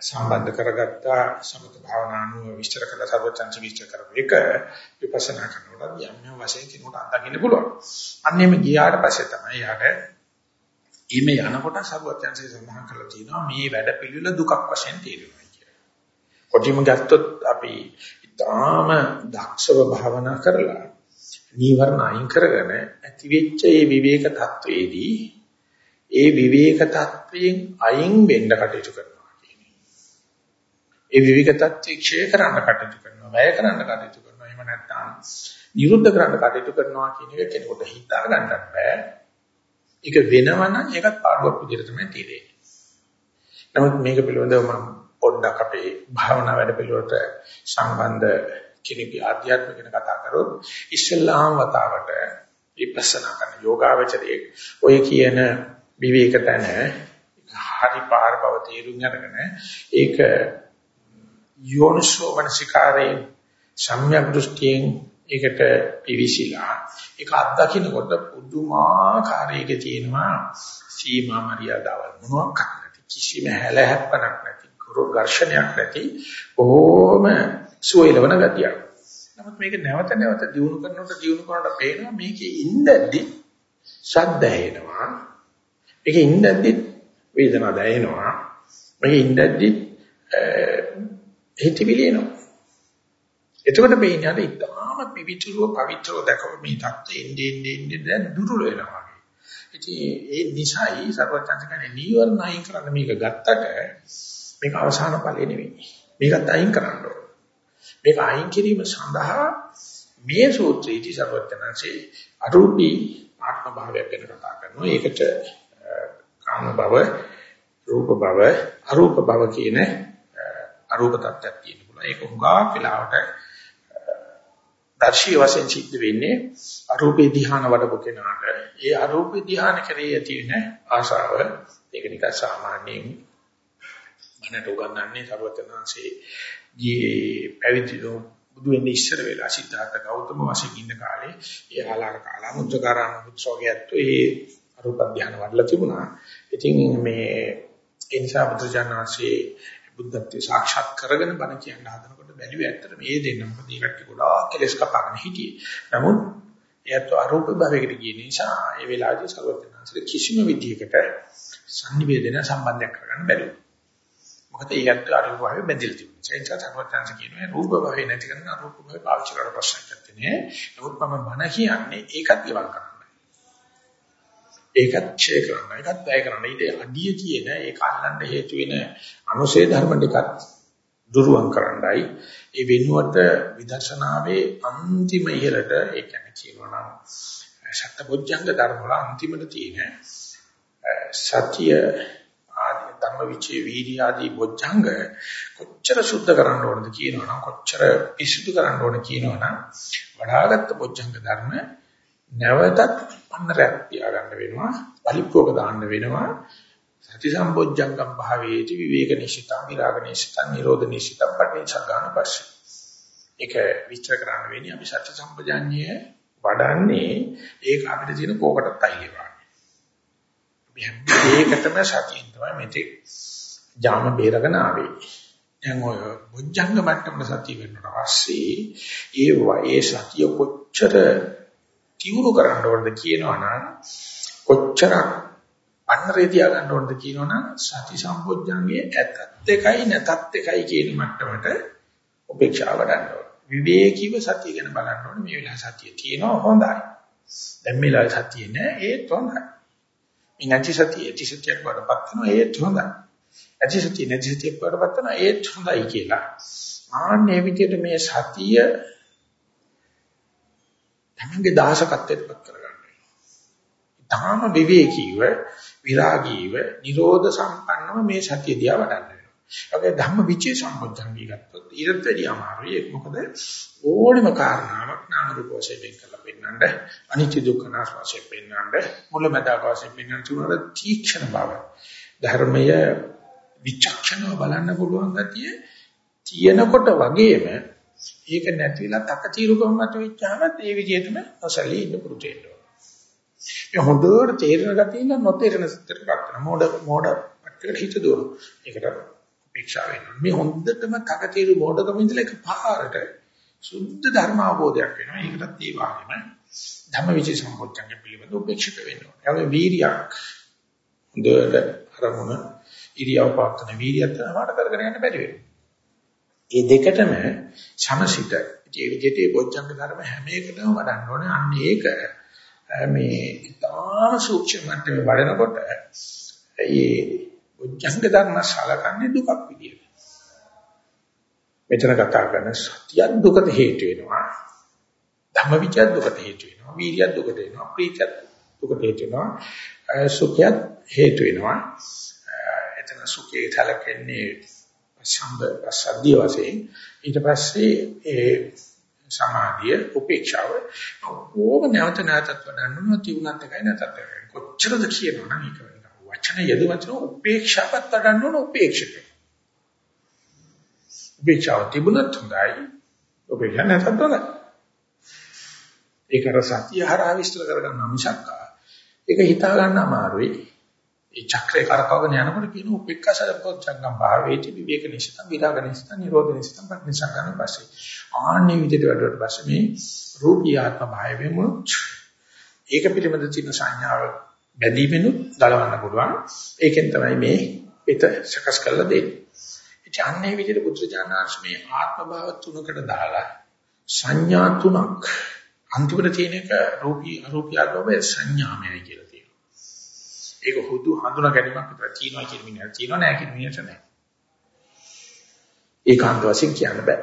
සම්බන්ධ කරගත්ත සමත භාවනානුව විස්තර කළ සර්වචන්ච විස්තර කරපු එක විපස්සනා කරනකොට යම් යම් වශයෙන් කෙනෙකුට අත්දකින්න පුළුවන්. අන්නේම ගියාට පස්සේ තමයි යාට ඊමේ යනකොට සර්වචන්චේ සඳහන් කරලා තියෙනවා මේ වැඩ පිළිවෙල දුකක් වශයෙන් තේරෙනවා කියලා. කොටිම ගත්තොත් අපි ඊටාම දක්ෂව භාවනා කරලා නීවරණ අයින් කරගෙන ඇති වෙච්ච ඒ විවේක තත්වයේදී ඒ විවේක තත්වයෙන් අයින් වෙන්න කටයුතු කරනවා කියන්නේ. ඒ විවේක තත්ත්වය ක්ෂය කරන්න කටයුතු කරනවා, වැය කරන්න කටයුතු කරනවා. එහෙම නැත්නම් නිරුද්ධ කරන්න කටයුතු කරනවා කියන එක කෙනෙකුට හිතා ගන්නත් බෑ. ඒක වෙනවනම් ඒකත් පාඩුවක් විදිහට තමයි තේරෙන්නේ. නමුත් මේක පිළිබඳව මම පොඩ්ඩක් අපේ භාවනා වැඩ පිළිවෙලට සම්බන්ධ කෙනෙකුගේ ආධ්‍යාත්මික ගැන කතා කරොත් ඉස්සෙල්ලාම වතාවට විපස්සනා කරන යෝගාවචරයේ ඔය කියන විවේක තැන හරි පාර බව තේරුම් අරගෙන ඒක යෝනිසෝ මනසිකාරේ සම්‍යක් දෘෂ්ටියෙන් ඒකට පිවිසිලා ඒක අත්දකින්නකොට පුදුමාකාරයක තියෙනවා සීමා මරියාදාවල් මොනවක් නැති කිසිම හැලහැප්පනක් නැති කුරු ඝර්ෂණයක් නැති බොහොම සුවයලවන ගතියක්. නමුත් මේක නැවත නැවත දියුණු කරනකොට දියුණු කරනකොට පේනවා මේකේ ඉඳද්දි ශබ්ද ඇහෙනවා. මේකේ ඉඳද්දි වේදනා දැනෙනවා. මේකේ ඉඳද්දි හිතවිලි එනවා. එතකොට මේන්නේ අර ඉතාම පිවිතුරුව පවිත්‍රව දැකව මේ தත්ත්වෙ ඉන්නේ ඉන්නේ ඉන්නේ දැන් දුර්වල වෙනවා. ඉතින් ඒ නිසායි සර්වඥාන්සේ නීවරණ අයින් කරන්න මේක ගත්තට මේක අවසාන ඵලෙ නෙවෙයි. මේකත් අයින් කරන්න ඕන. මේක අයින් කිරීම සඳහා මේ සූත්‍රයේදී සර්වඥාන්සේ අරූපී ආත්ම භාවයක් ගැන කතා කරනවා. ඒකට කාම භව, රූප භව, අරූප භව කියන අරූප තත්ත්වයක් තියෙන පුළුවන්. ඒක හුඟා වෙලාවට දර්ශී වශයෙන් සිද්ධ වෙන්නේ අරූපේ ධ්‍යාන වඩපු කෙනාට. ඒ අරූපේ ධ්‍යාන කරේ ඇති වෙන ආශාව ඒක නිකන් සාමාන්‍යයෙන් මනට උගන්වන්නේ සර්වඥාන්සේ ගියේ පැවිදි බුදු වෙන්නේ ඉස්සර වෙලා සිද්ධාර්ථ ගෞතම වශයෙන් ඉන්න කාලේ ඒ ආලාර කාලා මුද්දකාරාම පුත්‍රෝගයත් ඒ අරූප ධ්‍යාන වඩලා තිබුණා. ඉතින් මේ ඒ නිසා බුදුජානනාංශයේ බුද්ධත්වයේ සාක්ෂාත් කරගෙන බණ කියන්න හදනකොට බැලුවේ ඇත්තට මේ දෙන්න මොකද ඒකට ගොඩාක් කෙලස් කපාගෙන හිටියේ. නමුත් එයත් අරූප භවයකට ගිය නිසා ඒ වෙලාවේදී සර්වඥාන්සේ කිසිම විදියකට sannivedana සම්බන්ධයක් කරගන්න බැහැ. මොකද ඒකට අරූප භාවය බැඳිලා තිබුණා. ඒ නිසා ධර්මචර්ය කියනවා රූප භාවය නැති කරන අරූප භාවය පාවිච්චි කරලා ප්‍රශ්නයක් නැත්තේ. නමුත් මම බණ කියන්නේ ඒකත් ඉවත් කරන්න. ඒකත් ඡේ කරන්න. ඒකත් වැය කරන්න. ඊට අඩිය කියන ඒක අල්ලන්න හේතු වෙන අනුසේ ධර්ම දෙකත් දුරුවන් කරන්නයි. ඒ වෙනුවට විදර්ශනාවේ අන්තිම ඉහළට ඒ කියන්නේ කියනවා නම් සත්‍තබොජ්ජංග ධර්ම වල අන්තිමට තියෙන සත්‍ය ආදී ධම්මවිචේ වීර්ය ආදී බොජ්ජංග කොච්චර සුද්ධ කරන්න ඕනද කියනවනම් කොච්චර පිසුදු කරන්න ඕන කියනවනම් වඩාගත් බොජ්ජංග ධර්ම නැවතත් පන්නරයක් තියාගන්න වෙනවා පරිප්පෝක දාන්න වෙනවා සති සම්බොජ්ජංගම් භාවේති විවේක නිසිතං විරාග නිසිතං නිරෝධ නිසිතං පටිච්චසගාන පස්සේ ඒක විස්තර කරන්න වෙන්නේ අපි සත්‍ය සම්පජාඤ්ඤය වඩන්නේ ඒක අපිට තියෙන කෝකටත් අයියවා මේකටම සතියෙන් තමයි මෙතෙක් ජාම බේරගෙන ආවේ. දැන් ඔය බොජ්ජංග මට්ටමට සතිය වෙනකොට පස්සේ ඒ ඒ සතිය කොච්චර තියුණු කරන්න ඕනද කියනවනම් කොච්චර අන්නරේ තියාගන්න ඕනද කියනවනම් සති සම්පොඥංගයේ ඇතත් එකයි නැතත් එකයි කියන මට්ටමට උපේක්ෂාව වඩන්න ඕන. විවේකීව සතිය ගැන බලන්න ඕනේ. මේ වෙලාව සතිය තියෙනවා හොඳයි. දැන් මේ වෙලාව සතිය නෑ ඒත් හොඳයි. මේ නැති සතිය ඇති සතියක් වඩපත් වෙනවා ඒත් හොඳයි. ඇති සතිය නැති සතියක් වඩපත් වෙනවා ඒත් හොඳයි කියලා. ආන්නේ විදිහට මේ සතිය තමන්ගේ දාසකත්වයට පත් කරගන්න. ඊටාම විවේකීව, විරාගීව, නිරෝධ සම්පන්නව මේ සතිය දිහා වඩන්න වෙනවා. ඒකේ ධම්ම විචේ සම්පෝඥංගී ගත්තොත් ඊටත් වැඩි අමාරුයි. ඒක මොකද ඕනම කාරණාවක් නාම රූප වශයෙන් වෙන් කරලා පෙන්නන්න අනිත්‍ය දුක්ඛ නාම වශයෙන් පෙන්නන්න මුලමදාක වශයෙන් පෙන්නන්න තුනර තීක්ෂණ බව. ධර්මය විචක්ෂණව බලන්න පුළුවන් ගතිය තියෙනකොට වගේම ඒක නැතිලා තකතිරුකම මත වෙච්චාම ඒ විදිහටම නොසලී ඉන්න පුරුදු වෙනවා. ඒ හොඳට තේරෙන ගතිය ඉන්න නොතේරෙන සත්‍යයට කරන මොඩ මොඩ පැත්තකට හිත දුවන. ඒකට උපේක්ෂා වෙනවා. මේ හොඳටම තකතිරු මොඩකම ඉඳලා එක පාරට සුද්ධ ධර්ම අවබෝධයක් වෙනවා. ඒකටත් ඒ වගේම ධම්මවිචේ සම්පෝච්ඡංග පිළිබඳ උපේක්ෂක වෙනවා. ඒ වීරියක් හොඳට අරමුණ ඉරියව් පාත්තන වීරියත් තමයි කරගෙන යන්න බැරි වෙනවා. ඒ දෙකටම සමසිත ඒ විදිහට ඒ බොජ්ජංග ධර්ම හැම එකටම වඩන්න ඕනේ. අන්න ඒක මේ ඉතාම සූක්ෂම මට්ටමේ වඩනකොට ඒ බොජ්ජංග ධර්ම සලකන්නේ දුකක් විදියට. මෙතන කතා කරන සත්‍ය දුකට හේතු වෙනවා. ධම්මවිචය දුකට හේතු වෙනවා. වීර්යය දුකට වෙනවා. ප්‍රීතිය දුකට හේතු වෙනවා. සුඛයත් හේතු වෙනවා. එතන සුඛේ තලකන්නේ සම්බ සද්දිය වශයෙන් ඊට පස්සේ ඒ සමාධිය උපේක්ෂාව. ඕම නැවත නැවතත් වඩන්න ඕන තිබුණත් එකයි නැතත් එකයි. කොච්චරද කියනවනම් ඒක වචන යදුවචන උපේක්ෂාවත් වඩන්න ඕන උපේක්ෂක උපේක්ෂාව තිබුණත් හොඳයි උපේක්ෂා නැතත් හොඳයි. ඒක අර සතිය හරහා විස්තර කරගන්න මිසක් ඒක හිතා ගන්න අමාරුයි. ඒ චක්‍රේ කරකවගෙන යනකොට කියන උපේක්ඛසලපොච්චංගම් භාවේති විවේක නිසිතං විරාග නිසිතං නිරෝධ නිසිතං පටිසංගම් පස්සේ ආන්නේ විදිහට වැඩුවට පස්සේ මේ රූපී ආත්ම භාවයෙමුත් ඒක පිළිබඳ තියෙන සංඥාව බැඳීමෙනුත් දලවන්න පුළුවන්. ඒකෙන් තමයි මේ පිට සකස් කරලා දෙන්නේ. ඉතින් අන්නේ විදිහට බුද්ධ මේ ආත්ම භාව තුනකට දාලා සංඥා තුනක් අන්තිමට තියෙන එක රූපී අරූපී ආත්මයේ සංඥාමයයි කියලා. ඒක හුදු හඳුනා ගැනීමක් විතර තියෙනවා කියන මිනිහට තියෙනවා නෑ කියන මිනිහට නෑ. ඒකාන්ත වශයෙන් කියන්න බෑ.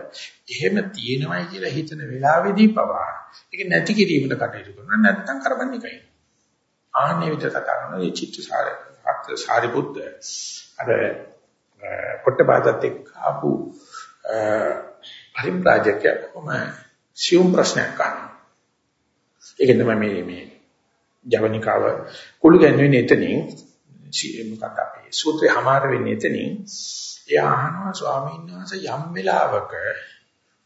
එහෙම තියෙනවයි කියලා හිතන වෙලාවේදී පවා ඒක නැති කිරීමට කටයුතු කරනවා නැත්නම් කරබන්නේ ආන්නේ විතර කතා කරන මේ චිත්තසාරය අත් සාරිපුත්ත අර පොට්ටපාදත් එක්ක ආපු පරිම්ප්‍රාජකයා කොහොම සියුම් ප්‍රශ්නයක් අහනවා. ඒක තමයි මේ මේ ජවනිකාව කුළු ගැන්වෙන්නේ එතනින් මොකක්ද අපේ සූත්‍රය හමාර වෙන්නේ එතනින් එයා අහනවා ස්වාමීන් වහන්සේ යම් වෙලාවක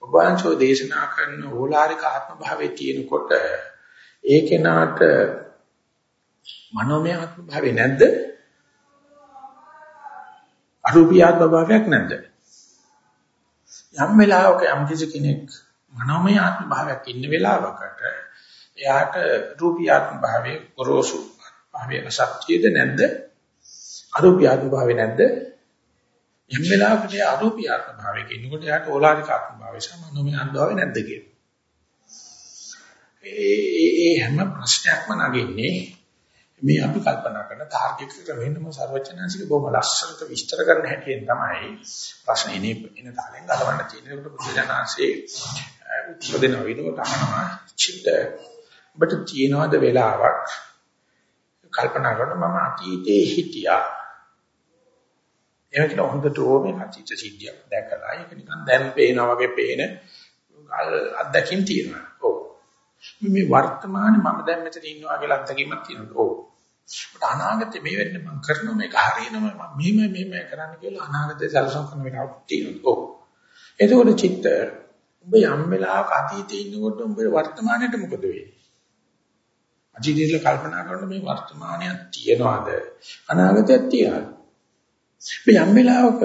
ඔබ වහන්සේ දේශනා කරන ඕලාරික ආත්ම භාවයේ තියෙනකොට ඒ කෙනාට මනෝමය ආත්ම භාවේ නැද්ද? අරූපී ආත්ම භාවයක් නැද්ද? යම් වෙලාවක යම් කිසි කෙනෙක් මනෝමය ආත්ම භාවයක් ඉන්න වෙලාවකට එයාට රූපියාත්ම භාවයේ ගොරෝසු භාවයේ සත්‍යයද නැද්ද? අරූපියාත්ම භාවයේ නැද්ද? යම් වෙලාවකට අරූපියාත්ම භාවයක ඉන්නකොට එයාට ඕලාරිකාත්ම භාවයේ සමනෝමය අනුභවය නැද්ද කියලා. ඒ ඒ හැම ප්‍රශ්නයක්ම නගින්නේ මේ අපි කල්පනා කරන තාර්කික ක්‍රමෙන්නම සර්වචනංශික බොහොම ලස්සනට විස්තර කරන්න හැටියෙන් තමයි ප්‍රශ්න එනේ එන තාලෙන් ගලවන්න තියෙන. ඒකට බුදුජානනාංශේ උත්තර දෙන විදිහට අහනවා චිත්ත ඔබට තියෙනවද වෙලාවක් කල්පනා කරන මම අතීතයේ හිටියා. එහෙම කියලා හොඳට ඕමේ අතීත සිද්ධියක් දැකලා ඒක නිකන් දැන් පේනා වගේ පේන අත්දැකීම් තියෙනවා. ඔව්. මේ වර්තමානයේ මම දැන් මෙතන ඉන්නවා කියලා අත්දැකීමක් තියෙනවා. ඔව්. ඒත් අනාගතේ මේ වෙන්නේ මම කරන මේක හරියනම මම මෙහෙම මෙහෙම කරන්න කියලා අනාගතේ සැලසුම් කරන වෙලාවක් තියෙනවා. ඔව්. එතකොට චිත්ත ඔබ යම් වෙලාවක අතීතේ ඉන්නකොට ඔබ වර්තමානයේට මොකද වෙන්නේ? අතීතයේ කල්පනා කරන මේ වර්තමානයක් තියනවාද? අනාගතයක් තියනවාද? මේ යම් වෙලාවක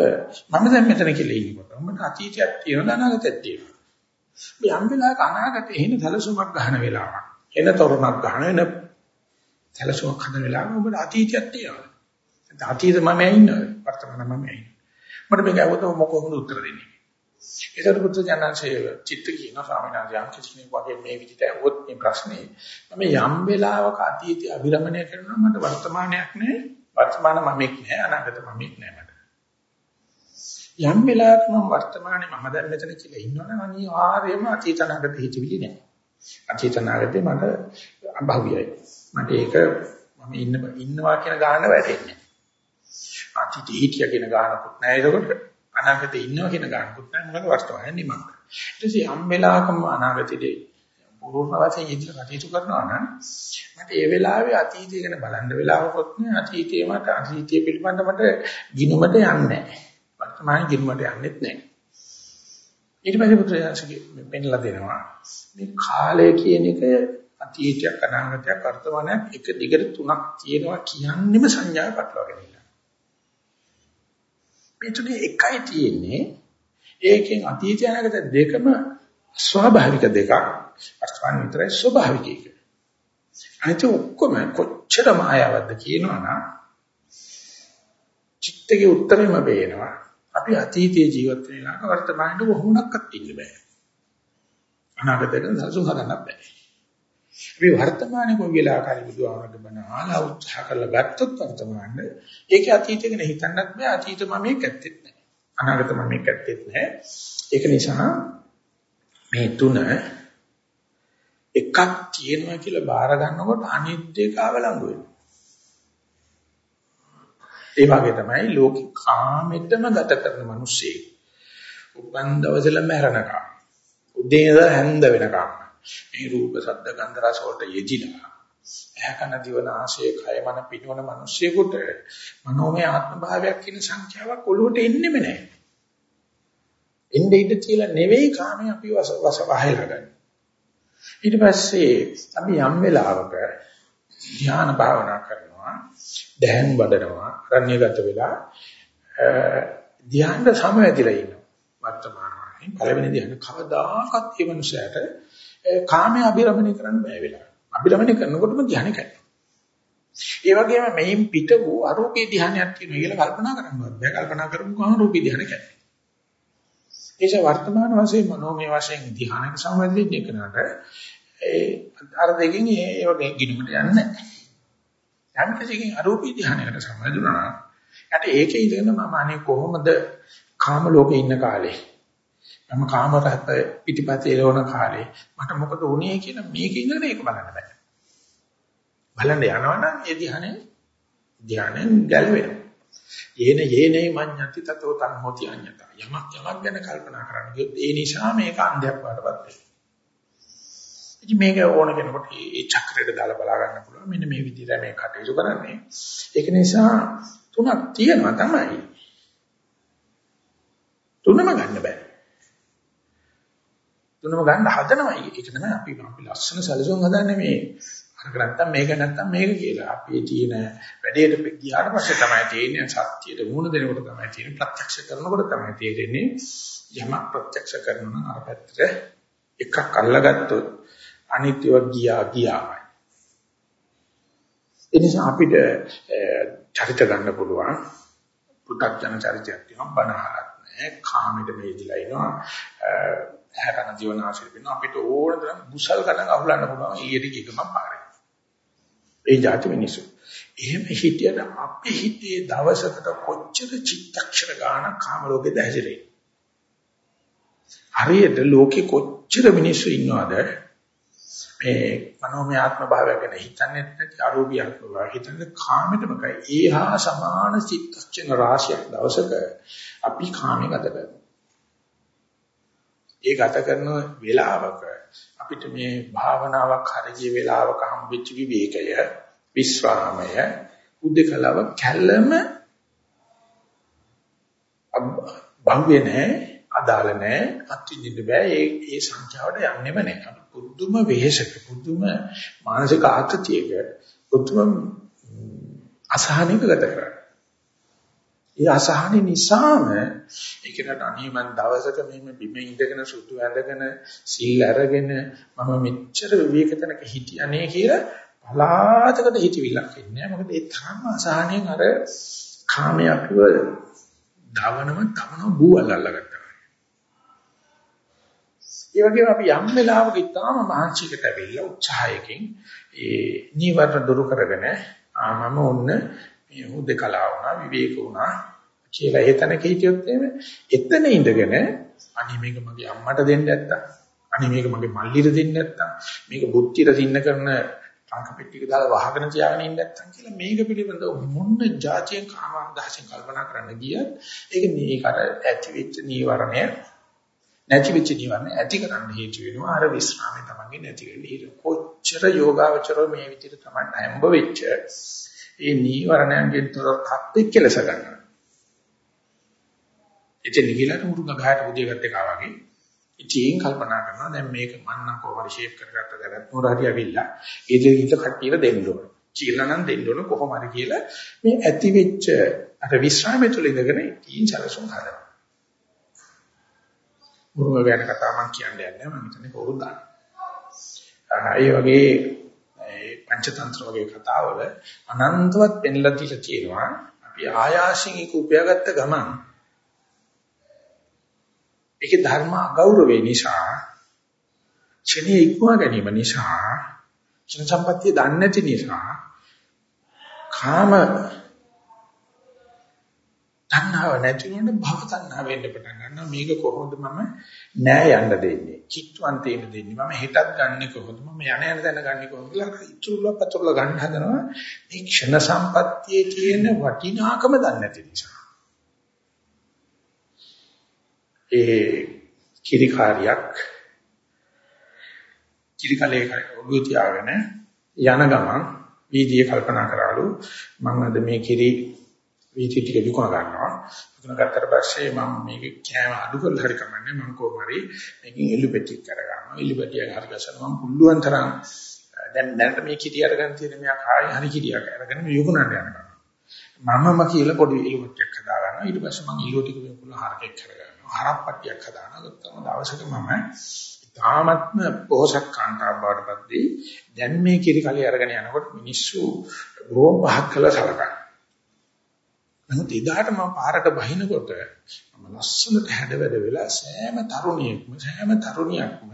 මම දැන් මෙතන කියලා ඉන්නකොට මට අතීතයක් තියෙනවා අනාගතයක් තියෙනවා මේ යම් වෙලාවක අනාගතේ එන සැලසුමක් ගන්න වෙලාවක් එන තොරණක් ගන්න එන සැලසුමක් හදන වෙලාවක ඔබට අතීතයක් තියෙනවා අතීත මම ඉන්නේ වර්තමාන මම ඉන්නේ? මට මේක අවුතම මොකක්ද උත්තර දෙන්නේ? ඒකට පුත්‍ර ජනන්සේ චිත්ත කියන ස්වාමීන් වහන්සේ යම් කිසි කෙනෙක් වගේ මේ විදිහට ඇහුවොත් මේ ප්‍රශ්නේ මම යම් වෙලාවක අතීතය අභිරමණය කරනවා මට වර්තමානයක් නෑ. වර්තමාන මමෙක් නෑ අනාගත මමෙක් නෑ මට. යම් වෙලාවක මම වර්තමානයේ මම දැන් මෙතන කියලා ඉන්නවනම් අනිවාර්යයෙන්ම අතීත අනාගත හිතවිලි නෑ. අතීත අනාගතේ මට අභව්‍යයි. මට ඒක මම ඉන්න ඉන්නවා කියන ගාන වැටෙන්නේ අතීතේ හිටිය කියන ගානකුත් නෑ. ඒකට අනාගතේ ඉන්නවා කියන ගන්නකුත් නැහැ මොකද වර්තමානයේ නිමක්. ඊට පස්සේ යම් වෙලාවකම අනාගතේදී පූර්ණ වශයෙන් ඉදිරියට කටයුතු කරනවා නම් මට ඒ වෙලාවේ අතීතය ගැන බලන්න වෙලාවකොත් නෑ අතීතයේ මට අතීතය පිළිබඳ මට ගිනුමට යන්නේ නැහැ. වර්තමානයේ ගිනුමට යන්නෙත් නැහැ. ඊට පස්සේ පුත්‍රයාසගේ පෙන්ලා දෙනවා මේ කාලය කියන එක අතීතයක් අනාගතයක් වර්තමානයක් එක දිගට තුනක් තියෙනවා කියන්නෙම සංඥාව පටලවාගෙන ඉන්නවා. මේ තුනේ එකයි තියෙන්නේ ඒකෙන් අතීතය අනාගත දෙකම ස්වාභාවික දෙකක් වර්තමාන විතරයි ස්වභාවික එක. අනිත් ඔක්කොම කොච්චර මායාවක්ද කියනවනම් චිත්තගේ උත්තරෙම බේනවා. අපි අතීතයේ ජීවත් වෙනාක වර්තමානයේ කොහොමනක්වත් ඉන්න බෑ. අනාගතයට සසු හදන්න බෑ. අපි වර්තමානයේ කොයි වෙලාවකරි බුදුආමරගේ බණ ආලා උත්සාහ කරලා ගත්තොත් වර්තමානයේ ඒකේ අතීතය ගැන හිතන්නත් බෑ අතීත මම මේක ඇත්තෙත් නෑ. අනාගත මම මේක ඇත්තෙත් නෑ. ඒක නිසා මේ තුන එකක් තියෙනවා කියලා බාර ගන්නකොට අනිත් දෙක අවලංගු වෙනවා. ඒ වගේ තමයි ලෝක කාමෙටම ගත කරන මිනිස්සේ. උපන් දවසල මැරණකම්. උදේ ඉඳලා හැන්ද වෙනකම්. මේ රූප ශබ්ද ගන්ධ රස වලට යෙදිලා. ඇහැකන දිවනාශය කය මන පිටවන මිනිස්සෙකුට මනෝමය ආත්ම භාවයක් කියන සංඛ්‍යාවක් ඔළුවට එන්නෙම නැහැ. එන්නේ ඉඳ තියලා නෙවෙයි කාමයේ අපි වස වස වහලා ගන්න. ඊට පස්සේ අපි යම් වෙලාවක ධ්‍යාන භාවනා කරනවා දැහන් වඩනවා රණ්‍යගත වෙලා ධ්‍යාන සමවැදිලා ඉන්නවා වර්තමානයේ පළවෙනි ධ්‍යාන කවදාකවත් ඒ මනුස්සයාට කාමයේ අභිරමණය කරන්න බෑ වෙලා. අභිරමණය කරනකොටම ධ්‍යානෙ කැඩෙනවා. ඒ වගේම මෙයින් පිට වූ අරූපී ධ්‍යානයක් තියෙනවා කියලා කල්පනා කරන්නවත් බෑ කල්පනා කරමු කොහොම රූපී ධ්‍යාන කැඩෙනවා. ඒස වර්තමාන වශයෙන් මනෝමය වශයෙන් ධ්‍යානක සම්බන්ධයෙන් එකනට ඒ අර දෙකෙන් ඒ වගේ ගිනුමට යන්නේ නැහැ. යම් කිසිකින් අරූපී ධ්‍යානයකට සම්බන්ධුනා යට ඒකේ ඉඳගෙන මම අනේ කොහොමද කාම ලෝකේ ඉන්න කාලේ? මම කාම රහත පිටිපතේ එළවන කාලේ මට මොකද වුනේ කියන මේක ඉඳගෙන ඒක බලන්න බෑ. බලන්න යනවනම් ඒ ධ්‍යානෙ ධ්‍යානෙන් ගැලවෙනවා. යේන යේනේ මඤ්ඤති තතෝ තං හෝති අඤ්ඤත. යමක් යමක් ගැන කල්පනා කරන්න ගියොත් ඒ නිසා මේක අන්ධයක් වඩපත් වෙනවා. ඉතින් මේක ඕන කෙනෙකුට මේ චක්‍රයට දාලා බලා ගන්න පුළුවන්. මෙන්න මේ විදිහට මේ කටයුතු කරන්නේ. ඒක නිසා තුනක් තියෙනවා තමයි. තුනම ගන්න බෑ. තුනම ගන්න හදනවයි. ඒක තමයි අපි අපි ලස්සන සැලසුම් හදන්නේ මේ අරක නැත්තම් මේක නැත්තම් මේක කියලා. අපි තියෙන වැඩේට ගියාට පස්සේ තමයි තේරෙන්නේ සත්‍යයට මුහුණ දෙනකොට තමයි තේරෙන්නේ ප්‍රත්‍යක්ෂ කරනකොට තමයි තේරෙන්නේ යමක් ප්‍රත්‍යක්ෂ කරනවා අර පැත්තට එකක් අල්ලගත්තොත් අනිත්‍යව ගියා ගියාමයි. ඒ නිසා අපිට චරිත ගන්න පුළුවන් පු탁ජන චරිතයක් තියෙනවා බනහලක් නැහැ කාමෙට මේදිලා ඉනවා හැකන ජීවනාශිර වෙනවා අපිට ඕන තරම් බුසල් ගණන් අහුලන්න පුළුවන් ඊට කිකම පාරේ. ඒ જાති මිනිසු. එහෙම හිටියද අපි හිතේ දවසකට කොච්චර චිත්තක්ෂර ගානක් කාම ලෝකෙද හැසිරෙන්නේ. හරියට ලෝකෙ කොච්චර මිනිස්සු ඉන්නවද මේ මනෝමය ආත්ම භාවය ගැන හිතන්නේ නැති අරූපී ආත්ම භාවය හිතන්නේ කාමෙටම කයි. ඒහා සමාන චිත්තක්ෂණ රාශියක් දවසක අපි කාමේ ගත කරනවා. ඒ ගත කරන වේලාවක අපිට මේ භාවනාවක් හරිය වේලාවක හම්බෙච්ච විවේකය විස්රාමය උද්දකලව කැළම භංගේ නැහැ අදාළ නැහැ අත්විඳින්න බෑ. ඒ ඒ සංඛ්‍යාවට යන්නෙම නැහැ පුදුම වෙහෙසක පුදුම මානසික ආතතියක පුදුම අසහනයක ගත කරා ඒ අසහනෙ නිසාම ඒකට අනේ මං දවසක මෙහෙම බිම ඉඳගෙන සුදු ඇඳගෙන සීල් අරගෙන මම මෙච්චර විවේකතනක හිටියනේ කියලා පලාතකට හිතවිල්ලක් එන්නේ මොකද ඒ තරම අසහනෙන් අර කාමයේ අපිව දවනම තමන බූවල් අල්ලගත්තා. ඒ වගේම අපි යම් වෙලාවක ඉතාම මහන්සියකට ඇවිල්ලා උත්සාහයකින් ඒ නීවරණ දුරු කරගෙන ආ මම ඔන්න මේ හුදකලා වුණා විවේක වුණා කියලා එතනක හිටියොත් එහෙම එතන ඉඳගෙන අනේ මේක මගේ අම්මට දෙන්න නැත්තම් අනේ මේක මගේ මල්ලිට දෙන්න නැත්තම් මේක බුද්ධියට සින්න කරන ටංක පෙට්ටියක දාලා වහගෙන තියාගෙන ඉන්න නැත්තම් කියලා මේක පිළිබඳව මොන જાතියෙන් කාම අදහසෙන් කල්පනා කරන්න ගියත් ඒක මේකට ඇති වෙච්ච නීවරණය නැති වෙච්ච නීවරණය ඇති කරන්න හේතු වෙනවා. අර විස්රාමයේ තමන්ගේ නැති වෙන්න හේතු කොච්චර යෝගාවචරෝ මේ විදිහට තමන්ට හම්බ වෙච්ච ඒ නීවරණයන්ගෙන් තොර කප්පෙක් කෙලස ගන්නවා ඉතින් නිගිලට මුරුංග ගහට උදේකට එකා වගේ ඉතින් කල්පනා කරනවා දැන් මේක මන්නම් කොහොමද ෂේප් කරගත්ත දැනත් නෝර හරි ඇවිල්ලා ඒ දෙවිත කට්ටියට දෙන්න ඕන. කියලා නම් දෙන්න ඕන කොහොම හරි කියලා මේ ඇති වෙච්ච අර විශ්‍රාමයේ තුල ඉඳගෙන ඉතින් සැලසුම් හදනවා. මුරුංග ගැන කතා මම කියන්නේ නැහැ මම හිතන්නේ කවුරුත් දන්නවා. ඒ වගේ පංචතන්ත්‍ර වගේ කතාවල අනන්තවත් පෙන්ලා දීලා තියෙනවා අපි ආයාසයෙන් ඒක උපයාගත්ත ගමන් ඒකේ ධර්ම අගෞරවේ නිසා ක්ෂණයේ ඉක්මවා ගැනීම නිසා ක්ෂණ සම්පත්තිය දන්නේ නැති නිසා කාම තණ්හාව නැති වුණොත් භව තණ්හාව වෙන්න පටන් ගන්නවා. මේක කොහොමද මම නෑ යන්න දෙන්නේ? කිට්වන්තේට දෙන්නේ. මම හෙටත් ගන්නෙ කොහොමද? මම යන යන තැන ගන්නෙ කොහොමද කියලා ඉතුරුලා පතුරුලා ගන්න හදනවා. මේ ක්ෂණ සම්පත්තියේ තියෙන වටිනාකම දන්නේ නැති නිසා. ඒ කිරිකාරියක් කිරිකලේ ඔළුව තියාගෙන යන ගමන් වීදියේ කල්පනා කරාලු මම අද මේ කිරි වීදි ටික විකුණ ගන්නවා. විකුණ ගත්තට පස්සේ මම මේක කෑම අඩු කරලා හරි කමන්නේ. මම කොහොම හරි මේකෙන් එළු පෙටි කර ගන්නවා එළු පෙටිය හරි ගසනවා මම පුළුවන් තරම් දැන් දැනට මේ කිරි අරගෙන තියෙන මෙයා කායි හරි කිරියක් අරගෙන විකුණන්න යනවා. මමම කියලා පොඩි එළු පෙටියක් හදා ගන්නවා ඊට පස්සේ මම එළු ටික විකුණලා හරකෙක් කරගන්නවා හරප්පට්ටියක් හදානවා. ගත්තම දවසක මම තාමත්ම පොහසත් කාන්තාව බවටපත් දී දැන් මේ කිරි කලිය අරගෙන යනකොට මිනිස්සු බොහොම පහක් කළා සලකනවා. නමුත් එදාට මම පාරට බහිනකොට මම ලස්සනට හැඩවැඩ වෙලා සෑම තරුණියෙක්ම සෑම තරුණියක්ම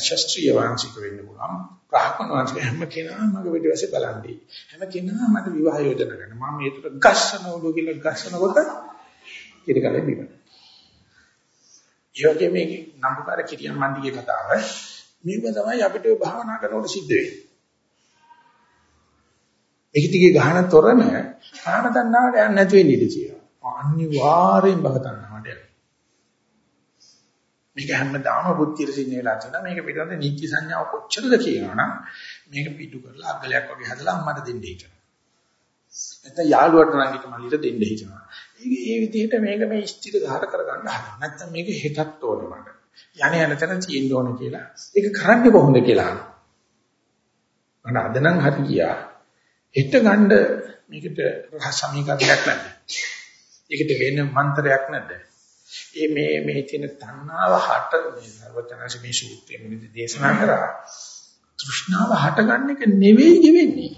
ශාස්ත්‍රීය වාංශික වෙන්න පුළුවන්. ප්‍රාක්‍මන වාංශික හැම කෙනාම මගේ පිටවසේ බලන්නේ. හැම කෙනාම මට විවාහ යෝජනා කරනවා. මම මේකට ගස්සන උඩු කියලා ගස්සනකොට කිරි කලිය බිමට. ඒ වගේ මේ නම්බුකාර කිරියන් මන්දිගේ කතාව මේක තමයි අපිට භාවනා කරනකොට සිද්ධ වෙන්නේ. ඒක දිගේ ගහන තොරණ කාම තණ්හාවට යන්නේ නැති වෙන්නේ ඉඳී තියෙනවා. අනිවාර්යෙන් භව තණ්හාවට යනවා. මේක හැමදාම බුද්ධියට සින්න වෙලා තියෙනවා. මේක පිටරට නිත්‍ය සංඥාව කොච්චරද කියනවනම් මේක පිටු කරලා අගලයක් වගේ හදලා අම්මට දෙන්න හිතනවා. නැත්නම් යාළුවට නංගිට මල්ලිට දෙන්න හිතනවා. ඒක ඒ විදිහට මේක මේ ස්ථිර ධාර කරගන්න හදනවා. නැත්නම් මේක හෙටත් ඕනේ මට. යන්නේ යන තැන තියෙන්න ඕනේ කියලා. ඒක කරන්නේ කොහොමද කියලා අහනවා. මට අද නම් හරි ගියා. හෙට ගන්න මේකට රහස් සමීකරණයක් නැද්ද? ඒකට වෙන මන්ත්‍රයක් නැද්ද? ඒ මේ මේ තියෙන තණ්හාව හට මේ සර්වඥාන්සේ මේ සූත්‍රයේ මුලදී දේශනා කරා. තෘෂ්ණාව හට ගන්න එක නෙවෙයි වෙන්නේ.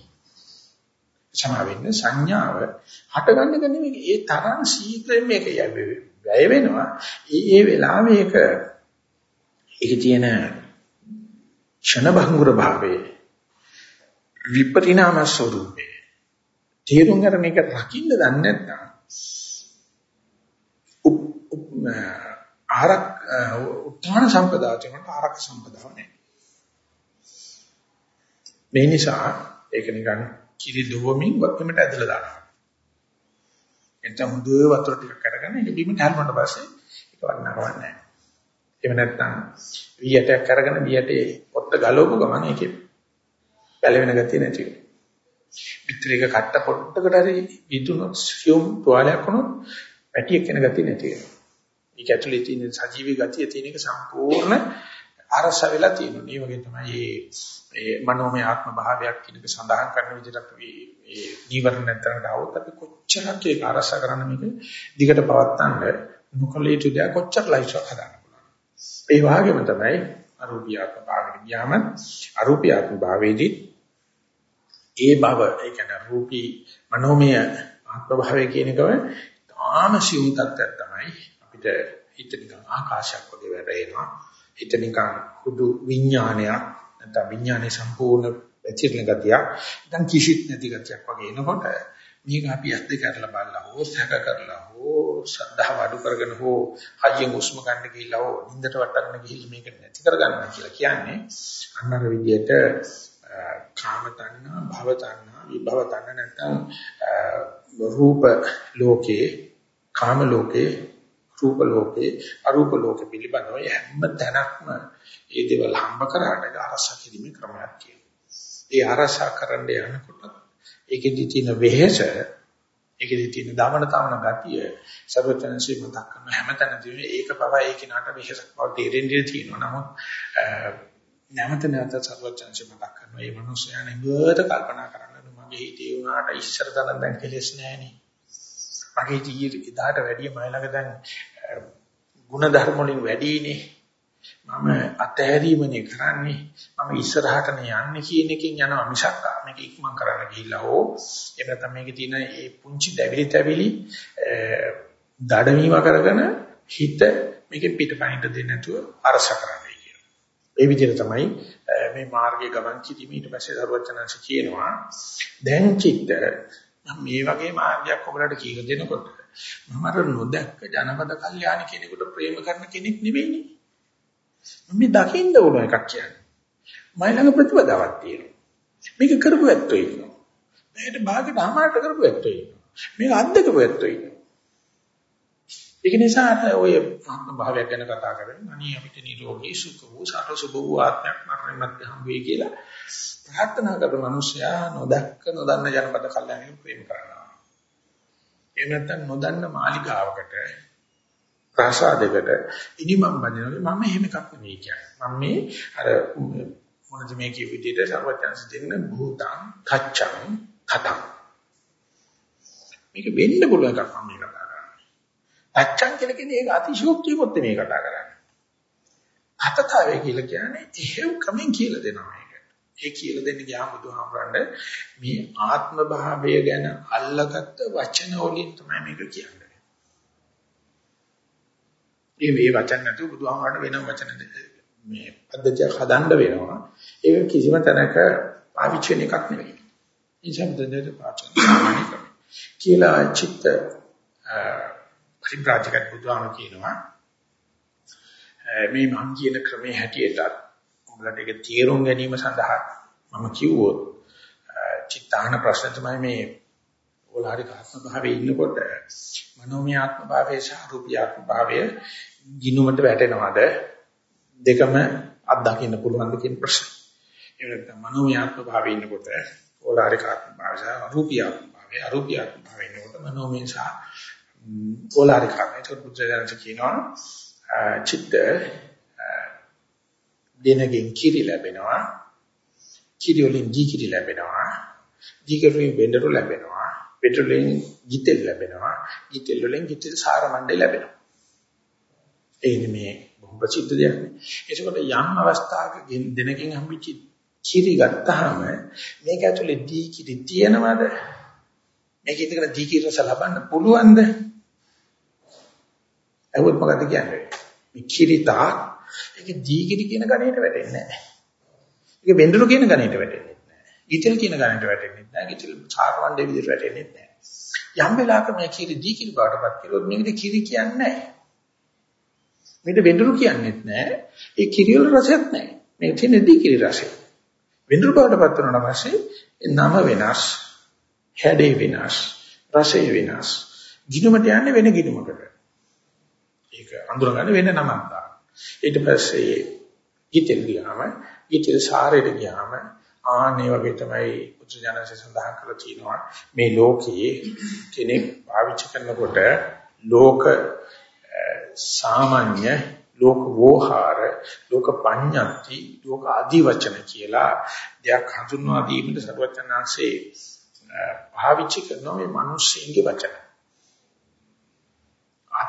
සමා වෙන්න සංඥාව හටගන්න එක නෙමෙයි ඒ තරම් ශීඝ්‍රයෙන් මේක වැය වෙනවා. ඒ ඒ වෙලාවේ ඒක ඒක තියෙන ක්ෂණ භංගුර භාවයේ විපරිණාම ස්වરૂපේ තේරුම් ගන්න එක රකින්න දන්නේ නැත්නම් ආරක් උත්තාන සම්පදාය කියනට ආරක් සම්පදාව නැහැ. මේ නිසා ඒක නිකන් කිරි දුවමින් වතුමට ඇදලා දානවා. එතන හොඳ වතුර ටිකක් අරගෙන ඒක බීමට හැරුණාට පස්සේ ඒක වන්නකවක් නැහැ. එහෙම නැත්නම් වියටයක් අරගෙන වියටේ පොත්ත ගලවපු ගමන් ඒකේ පැලවෙන ගතිය නැති වෙනවා. පිටරේක කට්ට පොට්ටකට හරි විදුනොත් ෆියුම් තුවාලයක් වුණොත් පැටියක් වෙන ගතිය නැති වෙනවා. ඒක ඇතුලේ තියෙන සජීවී ගතිය තියෙන එක සම්පූර්ණ අරස වෙලා තියෙනවා. මේ වගේ තමයි මේ ඒ මනෝමය ආත්ම භාවයක් කියන එක සඳහන් කරන විදිහට අපි මේ නීවරණ නැතරට આવොත් අපි කොච්චරක් ඒක අරස කරන්න මේක දිගට පවත්තන්න නොකලී තුදා කොච්චර ලයිසක් හදාන්න පුළුවන්. ඒ වගේම තමයි අරූපී ආත්ම භාවයට ගියාම අරූපී ආත්ම භාවයේදී ඒ භව ඒ කියන්නේ රූපී මනෝමය ආත්ම භාවය කියන එකම තාම සියුම් තත්ත්වයක් තමයි අපිට හිත නිකන් ආකාශයක් වගේ වැටෙනවා. හිත නිකන් හුදු විඥානයක් නැත්නම් විඥානයේ සම්පූර්ණ පැතිරෙන ගතියක් දැන් කිසිත් නැති ගතියක් වගේ එනකොට මේක අපි ඇස් දෙක අරලා බලලා හෝ සැක කරලා හෝ ශ්‍රද්ධාව අඩු කරගෙන හෝ හයියෙන් උස්ම ගන්න ගිහිල්ලා හෝ නින්දට වටන්න ගිහිල්ලා මේක නැති කරගන්නවා කියලා කියන්නේ අන්නර විදියට කාම තණ්හා, භව තණ්හා, විභව තණ්හා නැත්නම් රූප ලෝකේ, කාම ලෝකේ, රූප ලෝකේ, අරූප ලෝකේ පිළිබඳව හැම තැනක්ම ඒ දේවල් හම්බ කරාට අරසා කිරීමේ ක්‍රමයක් තියෙනවා. ඒ අරසා කරන්න යනකොට ඒකෙදි තියෙන වෙහෙස ඒකෙදි තියෙන දමන තමන ගතිය සර්වඥන්සේ මතක් කරන හැමතැනදීම ඒක පවා ඒ කිනාට වෙහෙසක් බව තේරෙන්නේ තියෙනවා. නමුත් නැවත නැවත සර්වඥන්සේ මතක් කරනවා මේ මිනිස්යාන ඉබ්බට කල්පනා කරන්න මගේ හිතේ වුණාට ඉස්සර තරම් දැන් කෙලෙස් නැහෙනේ. මගේ ජීවිතේ ඉදාට වැඩිය මයි ළඟ දැන් ಗುಣ ධර්ම වලින් වැඩිනේ. මම අතහැරීමනේ කරන්නේ. මම ඉස්සරහටනේ යන්නේ කියන එකෙන් යනවා මිසක් මේක ඉක්මන් කරන්න ගිහිල්ලා හෝ එහෙම නැත්නම් මේකේ තියෙන ඒ පුංචි දැවිලි තැවිලි දඩමීම කරගෙන හිත මේකෙන් පිටපයින්ට දෙන්නේ නැතුව අරස කරන්නේ කියනවා. ඒ විදිහට තමයි මේ මාර්ගයේ ගමන් කිරීම ඊට පස්සේ දරුවචනංශ කියනවා දැන් චිත්ත මේ වගේ මාර්ගයක් ඔබලට කියලා දෙනකොට මම අර නොදැක්ක ජනපද කල්යාණ කෙනෙකුට ප්‍රේම කරන කෙනෙක් නෙවෙයිනේ. මම දකින්න ඕන එකක් කියන්නේ. මයි ළඟ ප්‍රතිපදාවක් තියෙනවා. මේක කරපු ඇත්තෝ ඉන්නවා. මේකට භාගයට අමාරට කරපු ඇත්තෝ ඉන්නවා. මේක අද්දකපු ඇත්තෝ ඉන්නවා. ඒක නිසා ඔය භාවයක් ගැන කතා කරන්නේ අනේ අපිට නිරෝගී සුඛ වූ සාර සුභ වූ ආත්මයක් මරණය මැද හම් වෙයි කියලා ප්‍රාර්ථනා කරන මිනිසයා නොදැක්ක නොදන්න ජනපද කල්යනා ප්‍රේම කරනවා. එහෙම නැත්නම් නොදන්න මාලිගාවකට ප්‍රාසාදයකට ඉනිමම් බඳිනවා මම එහෙම එකක් නෙවෙයි කියන්නේ. මම මේ අර මොනද මේ කිය විදිහට සර්වඥාන්ස දෙන්න භූතං කච්චං කතං. මේක වෙන්න පුළුවන් එකක් මම මේ කතා අච්චන් කියලා කියන්නේ ඒක අතිශෝක්තියකොත් මේ කතා කරන්නේ. අතතාවය කියලා කියන්නේ එහෙව් කමෙන් කියලා දෙනවා මේක. ඒ කියලා දෙන්න ගියාම බුදුහාමරන්න මේ ආත්ම භාවය ගැන අල්ලගත්ත වචන වලින් තමයි මේක කියන්නේ. ඒ මේ වචන නැතුව බුදුහාමරන්න වෙනම වචන මේ පද්ධතිය හදන්න වෙනවා. ඒක කිසිම තැනක පාවිච්චි වෙන එකක් නෙවෙයි. ඒ නිසා බුදුදහමේ පාචන කියලා චිත්ත පරිබ්‍රාජකත් බුදුහාම කියනවා මේ මං කියන ක්‍රමයේ හැටියටත් උඹලට ඒක තීරුම් ගැනීම සඳහා මම කිව්වොත් චිත්තාන ප්‍රශ්න තමයි මේ ඕලාරික ආත්ම භාවයේ ඉන්නකොට මනෝමය ආත්ම භාවයේ සහ රූපී ආත්ම භාවය ගිනුමට වැටෙනවද දෙකම අත්දකින්න පුළුවන්ද කියන ප්‍රශ්න. ඒ නැත්නම් මනෝමය ආත්ම භාවයේ ඉන්නකොට ඕලාරික ආත්ම භාවය සහ රූපී ආත්ම භාවය අරූපී ආත්ම භාවයේ ඉන්නකොට මනෝමය සහ ඕලාරික ආත්ම. ඒක බුද්ධජනක කියනවා චිත්ත දෙනගෙන් කිරි ලැබෙනවා. කිරි වලින් දී කිරි ලැබෙනවා. දී කිරින් බෙන්ඩරු ලැබෙනවා. පෙට්‍රෝලෙන් ගිතෙල් ලැබෙනවා. ගිතෙල් වලින් ගිතෙල් සාර මණ්ඩේ ලැබෙනවා. ඒ මේ බොහෝ ප්‍රසිද්ධ දෙයක්. නේ ඒකකොට යම් අවස්ථාවක දෙනකින් හම්බෙච්ච කිරි ගත්තාම මේක ඇතුලේ දී කිරි තියෙනවද? මේක ඉදගෙන දී කිරි රස ලබන්න පුළුවන්ද? ඇහුවොත් මොකද කියන්නේ මේ කිරිතා ඒක දීගිරි කියන ගණයට වැටෙන්නේ නැහැ. ඒක වෙන්දරු කියන ගණයට වැටෙන්නේ නැහැ. ගිතෙල් කියන ගණයට වැටෙන්නේ නැහැ. ගිතෙල් සාරවණ්ඩේ විදිහට වැටෙන්නේ නැහැ. යම් වෙලාවක මේ කිරි දීගිරි බාටපත් කළොත් මේකද කිරි කියන්නේ නැහැ. මේක වෙන්දරු කියන්නේත් නැහැ. ඒ කිරි වල රසයක් නැහැ. මේක තියෙන දීගිරි රසය. වෙන්දරු බාටපත් වුණාට පස්සේ නම වෙනස්, හැඩේ වෙනස්, රසය වෙනස්. ගිනුමට යන්නේ වෙන ගිනුමකට. ඒක අඳුරගන්න වෙන නමක් දාන්න. ඊට පස්සේ ගිතෙල් ගියාම ගිතෙල් සාරයට ගියාම ආන්නේ වගේ තමයි උච්චජනසේ සඳහන් කරලා තියෙනවා මේ ලෝකයේ කෙනෙක් පාවිච්චි කරනකොට ලෝක සාමාන්‍ය ලෝක වෝහාර ලෝක පඤ්ඤාති ලෝක ආදි වචන කියලා දෙයක් හඳුන්වා දීමට සරුවචනාංශේ පාවිච්චි කරන මේ මිනිස්සුන්ගේ වචන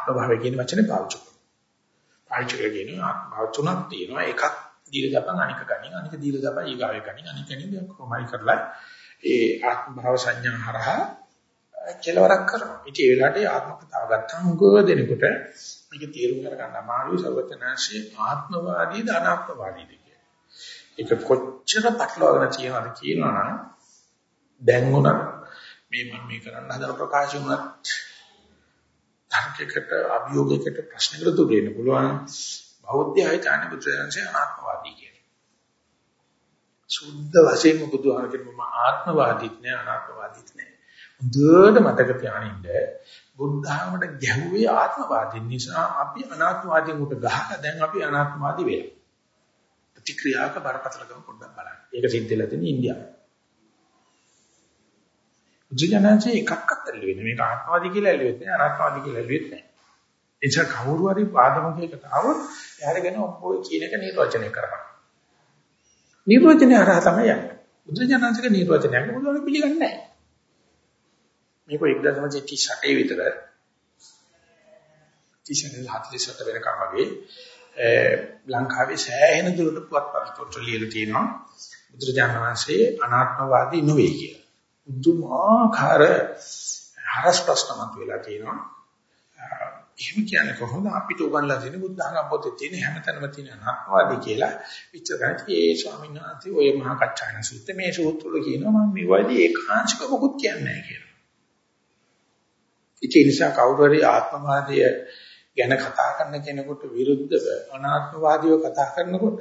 ආත්ම භාවය කියන වචනේ පාවිච්චි කරනවා. පාවිච්චි කරගෙන කියනවා ආත්ම භාව තුනක් තියෙනවා. එකක් දීලා ගපන් අනික ගනින් අනික දීලා ගපන් ඊගාවේ ගනින් අනික ගනින් කොහොමයි කරලා ඒ ආත්ම භාව සංඥා හරහා කෙලවරක් කරනවා. ඉතින් ඒ වෙලාවට ආත්ම කතාව ගත්තාම උගව දෙනකොට මේක තීරුම් කරගන්න අමාරුයි සර්වඥාන්සේ ආත්මවාදීද අනාත්මවාදීද කියලා. ඒක කොච්චර පටලවාගෙන තියෙනවද කියනවනම් දැන් උනත් මේ මම මේ කරන්න හදන ප්‍රකාශ වුණත් තර්කයකට අභියෝගයකට ප්‍රශ්නකට දුර වෙන්න පුළුවන් බෞද්ධ ආයතන බුදුරජාණන්සේ අනාත්මවාදී කියනවා. සුද්ධ වශයෙන්ම බුදුහාම කියන මම ආත්මවාදීත් නෑ අනාත්මවාදීත් නෑ. දුරට මතක තියානින්න බුද්ධාමයට ගැහුවේ ආත්මවාදීන් නිසා අපි අනාත්මවාදීන් උට ගහලා දැන් අපි අනාත්මවාදී වෙලා. ප්‍රතික්‍රියාවක බරපතලකම පොඩ්ඩක් බලන්න. ඒක සිද්ධ වෙලා තියෙන ඉන්දියාවේ. බුදුජානකසේ එකක්වත් ඇල්ලුවේ මේක ආත්මවාදී කියලා ඇල්ලුවෙත් නෑ අනාත්මවාදී කියලා ඇල්ලුවෙත් නෑ. එනිසා කවුරු හරි ආදමකයකට આવොත් එයාට ගැන ඔය කියන එක නිර්වචනය කරනවා. නිර්වචනය හරහා තමයි යන්නේ. බුදුජානකගේ නිර්වචනයක් බුදුහාම පිළිගන්නේ නැහැ. මේක 1938 විතර 37 වෙනකම් වගේ ලංකාවේ සෑහෙන දුරට පුවත්පත් පොත් ලියලා තියෙනවා බුදුරජාණන් වහන්සේ අනාත්මවාදී නෙවෙයි කියලා. බුදුමාකාර හරස් ප්‍රශ්නමත් වෙලා තියෙනවා. එහෙම කියන්නේ කොහොමද අපිට උගන්ලා තියෙන බුද්ධ ධර්ම පොතේ තියෙන හැමතැනම තියෙන අනාත්මවාදී කියලා විචාරයි ඒ ස්වාමීන් වහන්සේ ඔය මහා කච්චායන සූත්‍රයේ මේ සූත්‍රවල කියනවා මම මේ වගේ ඒකාංශික මොකුත් කියන්නේ නැහැ කියලා. ඒ නිසා කවුරු හරි ආත්මවාදය ගැන කතා කරන කෙනෙකුට විරුද්ධව අනාත්මවාදීව කතා කරනකොට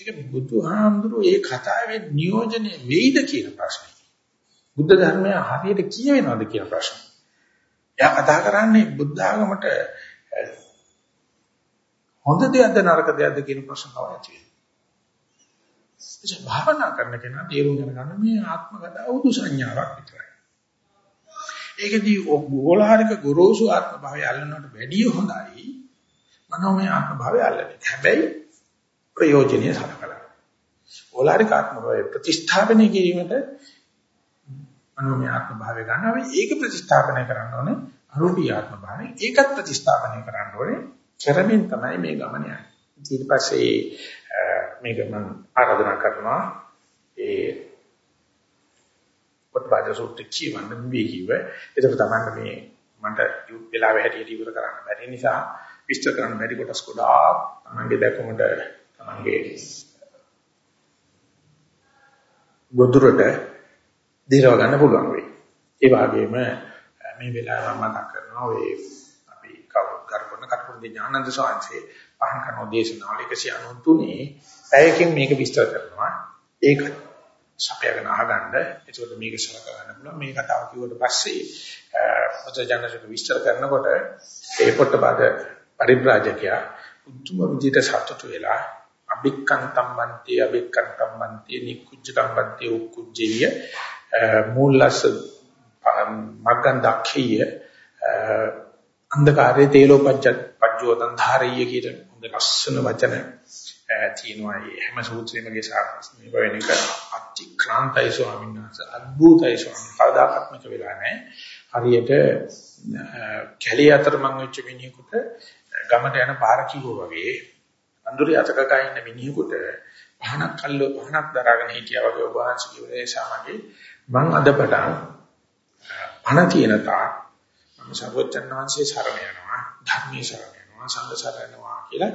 ඒක බුදුහාමුදුරුවෝ ඒ කතාවේ නියෝජනය වෙයිද කියන ප්‍රශ්නේ. බුද්ධ ධර්මය හරියට කියවෙනවද කියන ප්‍රශ්නේ. එයා කතා කරන්නේ බුද්ධ ආගමට හොඳ දෙයක්ද නරක දෙයක්ද කියන ප්‍රශ්න තමයි ඇති වෙන්නේ. ඒ භාවනා කරන කෙනා තේරුම් ගන්න මේ ආත්මගත අවුදු සංඥාවක් විතරයි. ඒකදී ගෝලහාරික ගොරෝසු ආත්ම භාවය අල්ලනවට වැඩිය හොඳයි මනෝමය ආත්ම භාවය අල්ලන්නේ. හැබැයි ප්‍රයෝජනෙයි සලකලා. ගෝලහාරික ආත්ම භාවය ප්‍රතිස්ථාපනය කිරීමට මනෝමය ආත්ම භාවය ගන්නවා. ඒක ප්‍රතිස්ථාපනය කරන්න ඕනේ අරූපී ආත්ම භාවය. ඒකත් ප්‍රතිස්ථාපනය කරන්න ඕනේ. කරමින් තමයි මේ ගමන යන්නේ. ඊට පස්සේ මේක මම ආරාධනා කරනවා ඒ පොත්පාද සූත්‍ර කියවන්න මේ කිව්ව. ඒක තමයි මේ මට වෙලාවෙ හැටියට ඉවර කරන්න බැරි නිසා විස්තර කරන්න බැරි කොටස් ගොඩාක් තමන්ගේ දැකමට තමන්ගේ ගොදුරට දිරව ගන්න පුළුවන් වෙයි. ඒ වගේම මේ වෙලාව මතක් කරනවා ඔය අපි කවුරුත් කරපොන කටුරුන්ගේ ඥානන්ද සෝංශේ පහන් කරන දේශනාවල 193 පැයකින් මේක විස්තර කරනවා. ඒක සපයගෙන අහගන්න. ඒකට මේක සලක ගන්න පුළුවන්. මේ කතාව කිව්වට පස්සේ පොතජනක විස්තර කරනකොට ඒ පොට්ටපද පරිබ්‍රාජකයා උතුම් විදිහට සතුටු වෙලා අභික්කන්තම් බන්ති අභික්කන්තම් බන්ති නිකුජ්ජකම් බන්ති උකුජ්ජිය මූලස මග්ගන් දක්ඛිය අන්ධකාරයේ තේලෝ පජ්ජෝතන් ධාරිය කියන හොඳ ලස්සන වචන තියෙනවා. මේ හැම සූත්‍රයකගේ සාකච්ඡා මේ වෙන එක අතික්‍රාන්තයි ස්වාමීන් වහන්සේ. අద్භූතයි ස්වාමීන් කවදාකත්මක වෙලා නැහැ. හරියට කැලිය අතර මං වෙච්ච මිනිහෙකුට ගමට යන පාර කිව්වා වගේ අඳුරේ අතකකා ඉන්න මිනිහෙකුට පහනක් කල්ලෝ පහනක් දරාගෙන හිටියා වගේ ඔබ වහන්සේ කිව්වේ සාමගේ මං අද පටන් පණ තියෙන තා මම සර්වචන් වහන්සේ සරණ යනවා ධර්මයේ සරණ යනවා සංඝ සරණ යනවා කියලා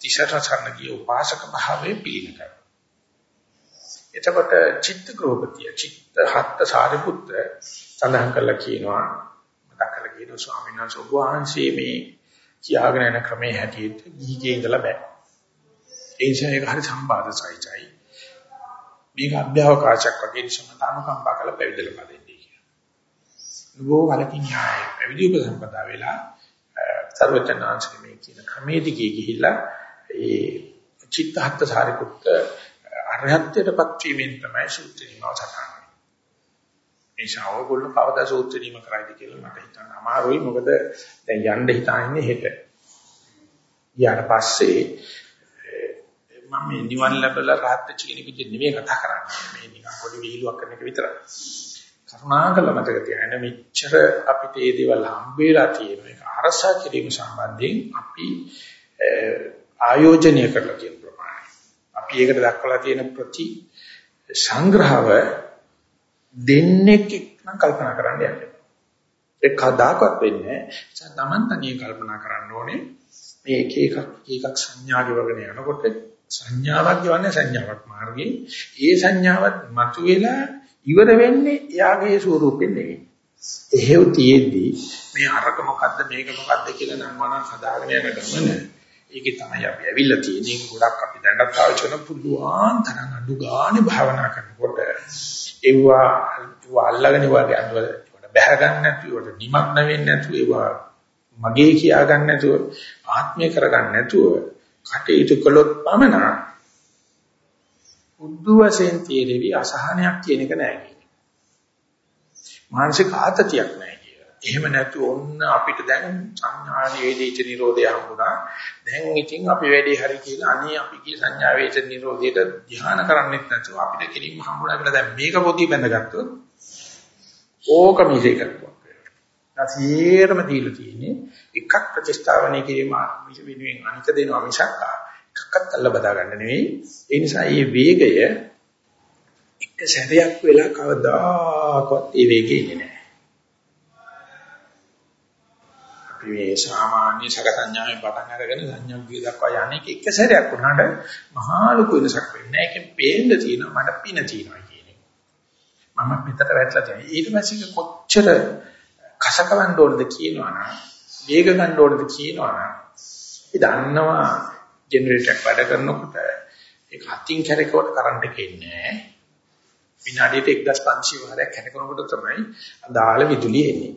තිසරණ සරණ ගිය උපාසක භාවයේ පිළිගන්නවා. එතකොට චිත්ත ග්‍රෝපතිය චිත්ත හත්ත සාරිපුත්‍ර සඳහන් කළා කියනවා මතක් කරලා කියනවා ස්වාමීන් වහන්සේ ඔබ වහන්සේ මේ කියාගෙන යන ක්‍රමයේ හැටියට ගිහිගේ ඉඳලා බෑ. ඒ නිසා ඒක හරි සම්බාධසයිචයි. මේක අභ්‍යවකාශයක් වගේ නිසා අනුකම්පා කළ පැවිදලා දෙන්නේ කියලා. නෝ වලකින් ඥාය පැවිදි උපසම්පදා වෙලා සර්වචනාංශ මේ කියන ක්‍රමේදී ගිහිල්ලා ඒ චිත්තහත් සාරිපුත්ත අරහත්ත්වයටපත් වීමෙන් තමයි සූත්‍රීමව සටහන් මේ ශාවගොල්ල කවදා සූත්‍රීම කරයිද කියලා මට හිතන්න අමාරුයි මොකද දැන් යන්න හිතාන්නේ හෙට. ඊට පස්සේ මම මේ නිවන් ලැබලා rahat වෙච්ච කෙනෙකුට නෙමෙයි කතා කරන්නේ. මේ නිකන් පොඩි විහිළුවක් කරන එක විතරයි. කරුණාකර මතක තියාගන්න මෙච්චර අපිට මේ දේවල් හම්බෙලා තියෙන එක අරසා කිරීම සම්බන්ධයෙන් අපි ආයෝජනය කරලා තියෙන ප්‍රමාණය. අපි ඒකට දක්වලා තියෙන ප්‍රති සංග්‍රහව දෙන්නේ නම් කල්පනා කරන්න යන්න. ඒ කදාකවත් වෙන්නේ නැහැ. තමන් තනියෙන් කල්පනා කරන්න ඕනේ. මේ එක එකක් එකක් සංඥා ගෙවගෙන යනකොට සංඥාවක් ගවන්නේ සංඥාවක් මාර්ගයේ ඒ සංඥාවත් මතුවෙලා ඉවර වෙන්නේ එයාගේ ස්වරූපෙන් නෙවෙයි. එහෙව් තියෙද්දි මේ අරක මොකද්ද මේක මොකද්ද කියලා නම් මනස හදාගෙන යන ගමන ඒකේ තමයි අපි ඇවිල්ලා තියෙන්නේ. ඒක ගොඩක් අපි දැනට පාවිච්චි කරන පුළුවන් තරම් අඩු ගානේ භාවනා කරනකොට ඒවා ඒවා අල්ලගෙන වගේ අන්වල ඒවට බැහැ ගන්න නැතුව ඒවට නිමග්න වෙන්නේ නැතුව ඒවා මගේ කියා ගන්න නැතුව ආත්මය කර ගන්න නැතුව කටයුතු කළොත් පමණ උද්දු වශයෙන් තීරෙවි අසහනයක් කියන එක නෑ කියන්නේ. මානසික ආතතියක් නෑ කියලා. එහෙම නැතු ඔන්න අපිට දැන් සංඥා වේදිත නිරෝධය හම්බුණා. දැන් ඉතින් අපි වැඩි හරි කියලා අනේ අපි කී සංඥා වේදිත නිරෝධයට ධ්‍යාන කරන්නෙත් නැතුව අපිට කෙලින්ම හම්බුණා කියලා දැන් මේක පොඩි බැඳගත්තොත් ඕක මිසෙ කරපුවා. නැසීරම දීලා තියෙන්නේ එකක් ප්‍රතිස්ථාපනය කිරීම වෙනුවෙන් අනික දෙනවා මිසක් එකක්වත් අල්ල බදා ගන්න නෙවෙයි. ඒ නිසා මේ වේගය එක සැරයක් වෙලා කවදාකවත් ඒ වේගෙ ඉන්නේ නැහැ. අපි මේ සාමාන්‍ය සකසඤ්ඤාවෙන් පටන් අරගෙන සංඥාග්ගිය දක්වා යන්නේ එක සැරයක් වුණාට මහා ලොකු වෙනසක් වෙන්නේ නැහැ. ඒකෙන් පේන්න තියෙනවා මට පින තියෙනවා කියන එක. මම පිටට වැටලා තියෙනවා. ඊට පස්සේ කොච්චර කසකවන්න ඕනද කියනවනම් වේග ගන්න ඕනද කියනවනම් අපි දන්නවා ජෙනරේටර් වැඩ කරනකොට ඒක හතින් කැරකවට කරන්ට් එක එන්නේ විනාඩියට 1500 වාරයක් කැරකනකොට තමයි අදාළ විදුලිය එන්නේ.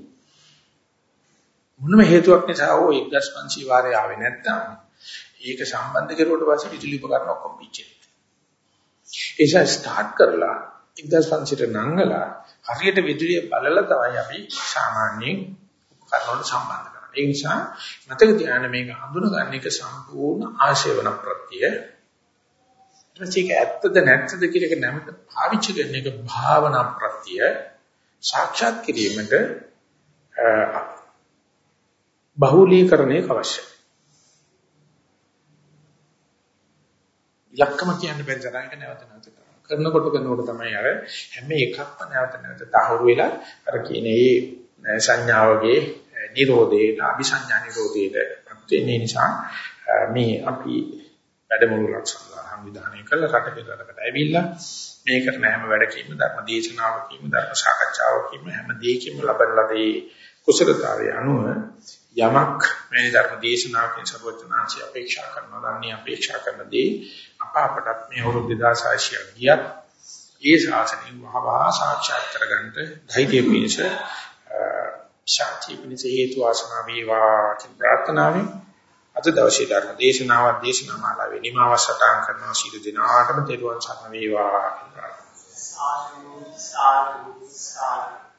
මොනම හේතුවක් නිසා ඕ 1500 වාරය ආවේ නැත්නම් ඒක සම්බන්ධ කරුවට පස්සේ විදුලි උපකරණ ඔක්කොම පිච්චෙනවා. ඒ නිසා ස්ටාර්ට් කරලා 1500ට නංගලා හරියට විදුලිය බලලා තමයි අපි සාමාන්‍යයෙන් උපකරණ වලට සම්බන්ධ කරන්නේ. ඒ නිසා මතක තියාගන්න මේක හඳුනගන්න එක සම්පූර්ණ ආශේවන ප්‍රත්‍ය. ඊට ඇත්තද නැත්තද කියන එක නැමත පාවිච්චි කරන එක භාවනා ප්‍රත්‍ය. සාක්ෂාත් කිරීමට බහුලීකරණයක් අවශ්‍යයි. ඉලක්කම කියන්න බැරි තරම් නැවත නැවත කරනකොට කරනකොට තමයි අර හැම එකක්ම නැවත නැවත තහවුරු වෙලා අර කියන ඒ සංඥාවගේ නිරෝධේට අபிසංඥා නිරෝධේට ප්‍රත්‍යෙන්නේ නිසා මේ අපි වැඩමුළුවක් සඳහා විධානය කළ රටකලකට ඇවිල්ලා මේ කරන හැම වැඩකීම ධර්ම දේශනාවකීම ධර්ම සාකච්ඡාවකීම හැම දෙයකින්ම ලබන ලදී කුසලතාවය අනුව යමක් මේ ධර්ම දේශනාවකින් සර්වඥාන්සි අපේක්ෂා කරනවා. ධර්මී අපේක්ෂා කරන දේ අප අපටත් මේ අවුරුදු 2600 ගියත් ඒ ශාසනය වහවහ සාක්ෂාත් කරගන්න ධෛර්ය පිණිස ශාන්ති පිණිස හේතු ආසනා වේවා කියන ප්‍රාර්ථනාවෙන් අද දවසේ ධර්ම දේශනාවක් දේශනා මාලාවේ නිමාව සටහන් කරනවා. සීල දිනාටම තෙරුවන් සරණ වේවා. කියන ප්‍රාර්ථනාව. සාදු සාදු සාදු.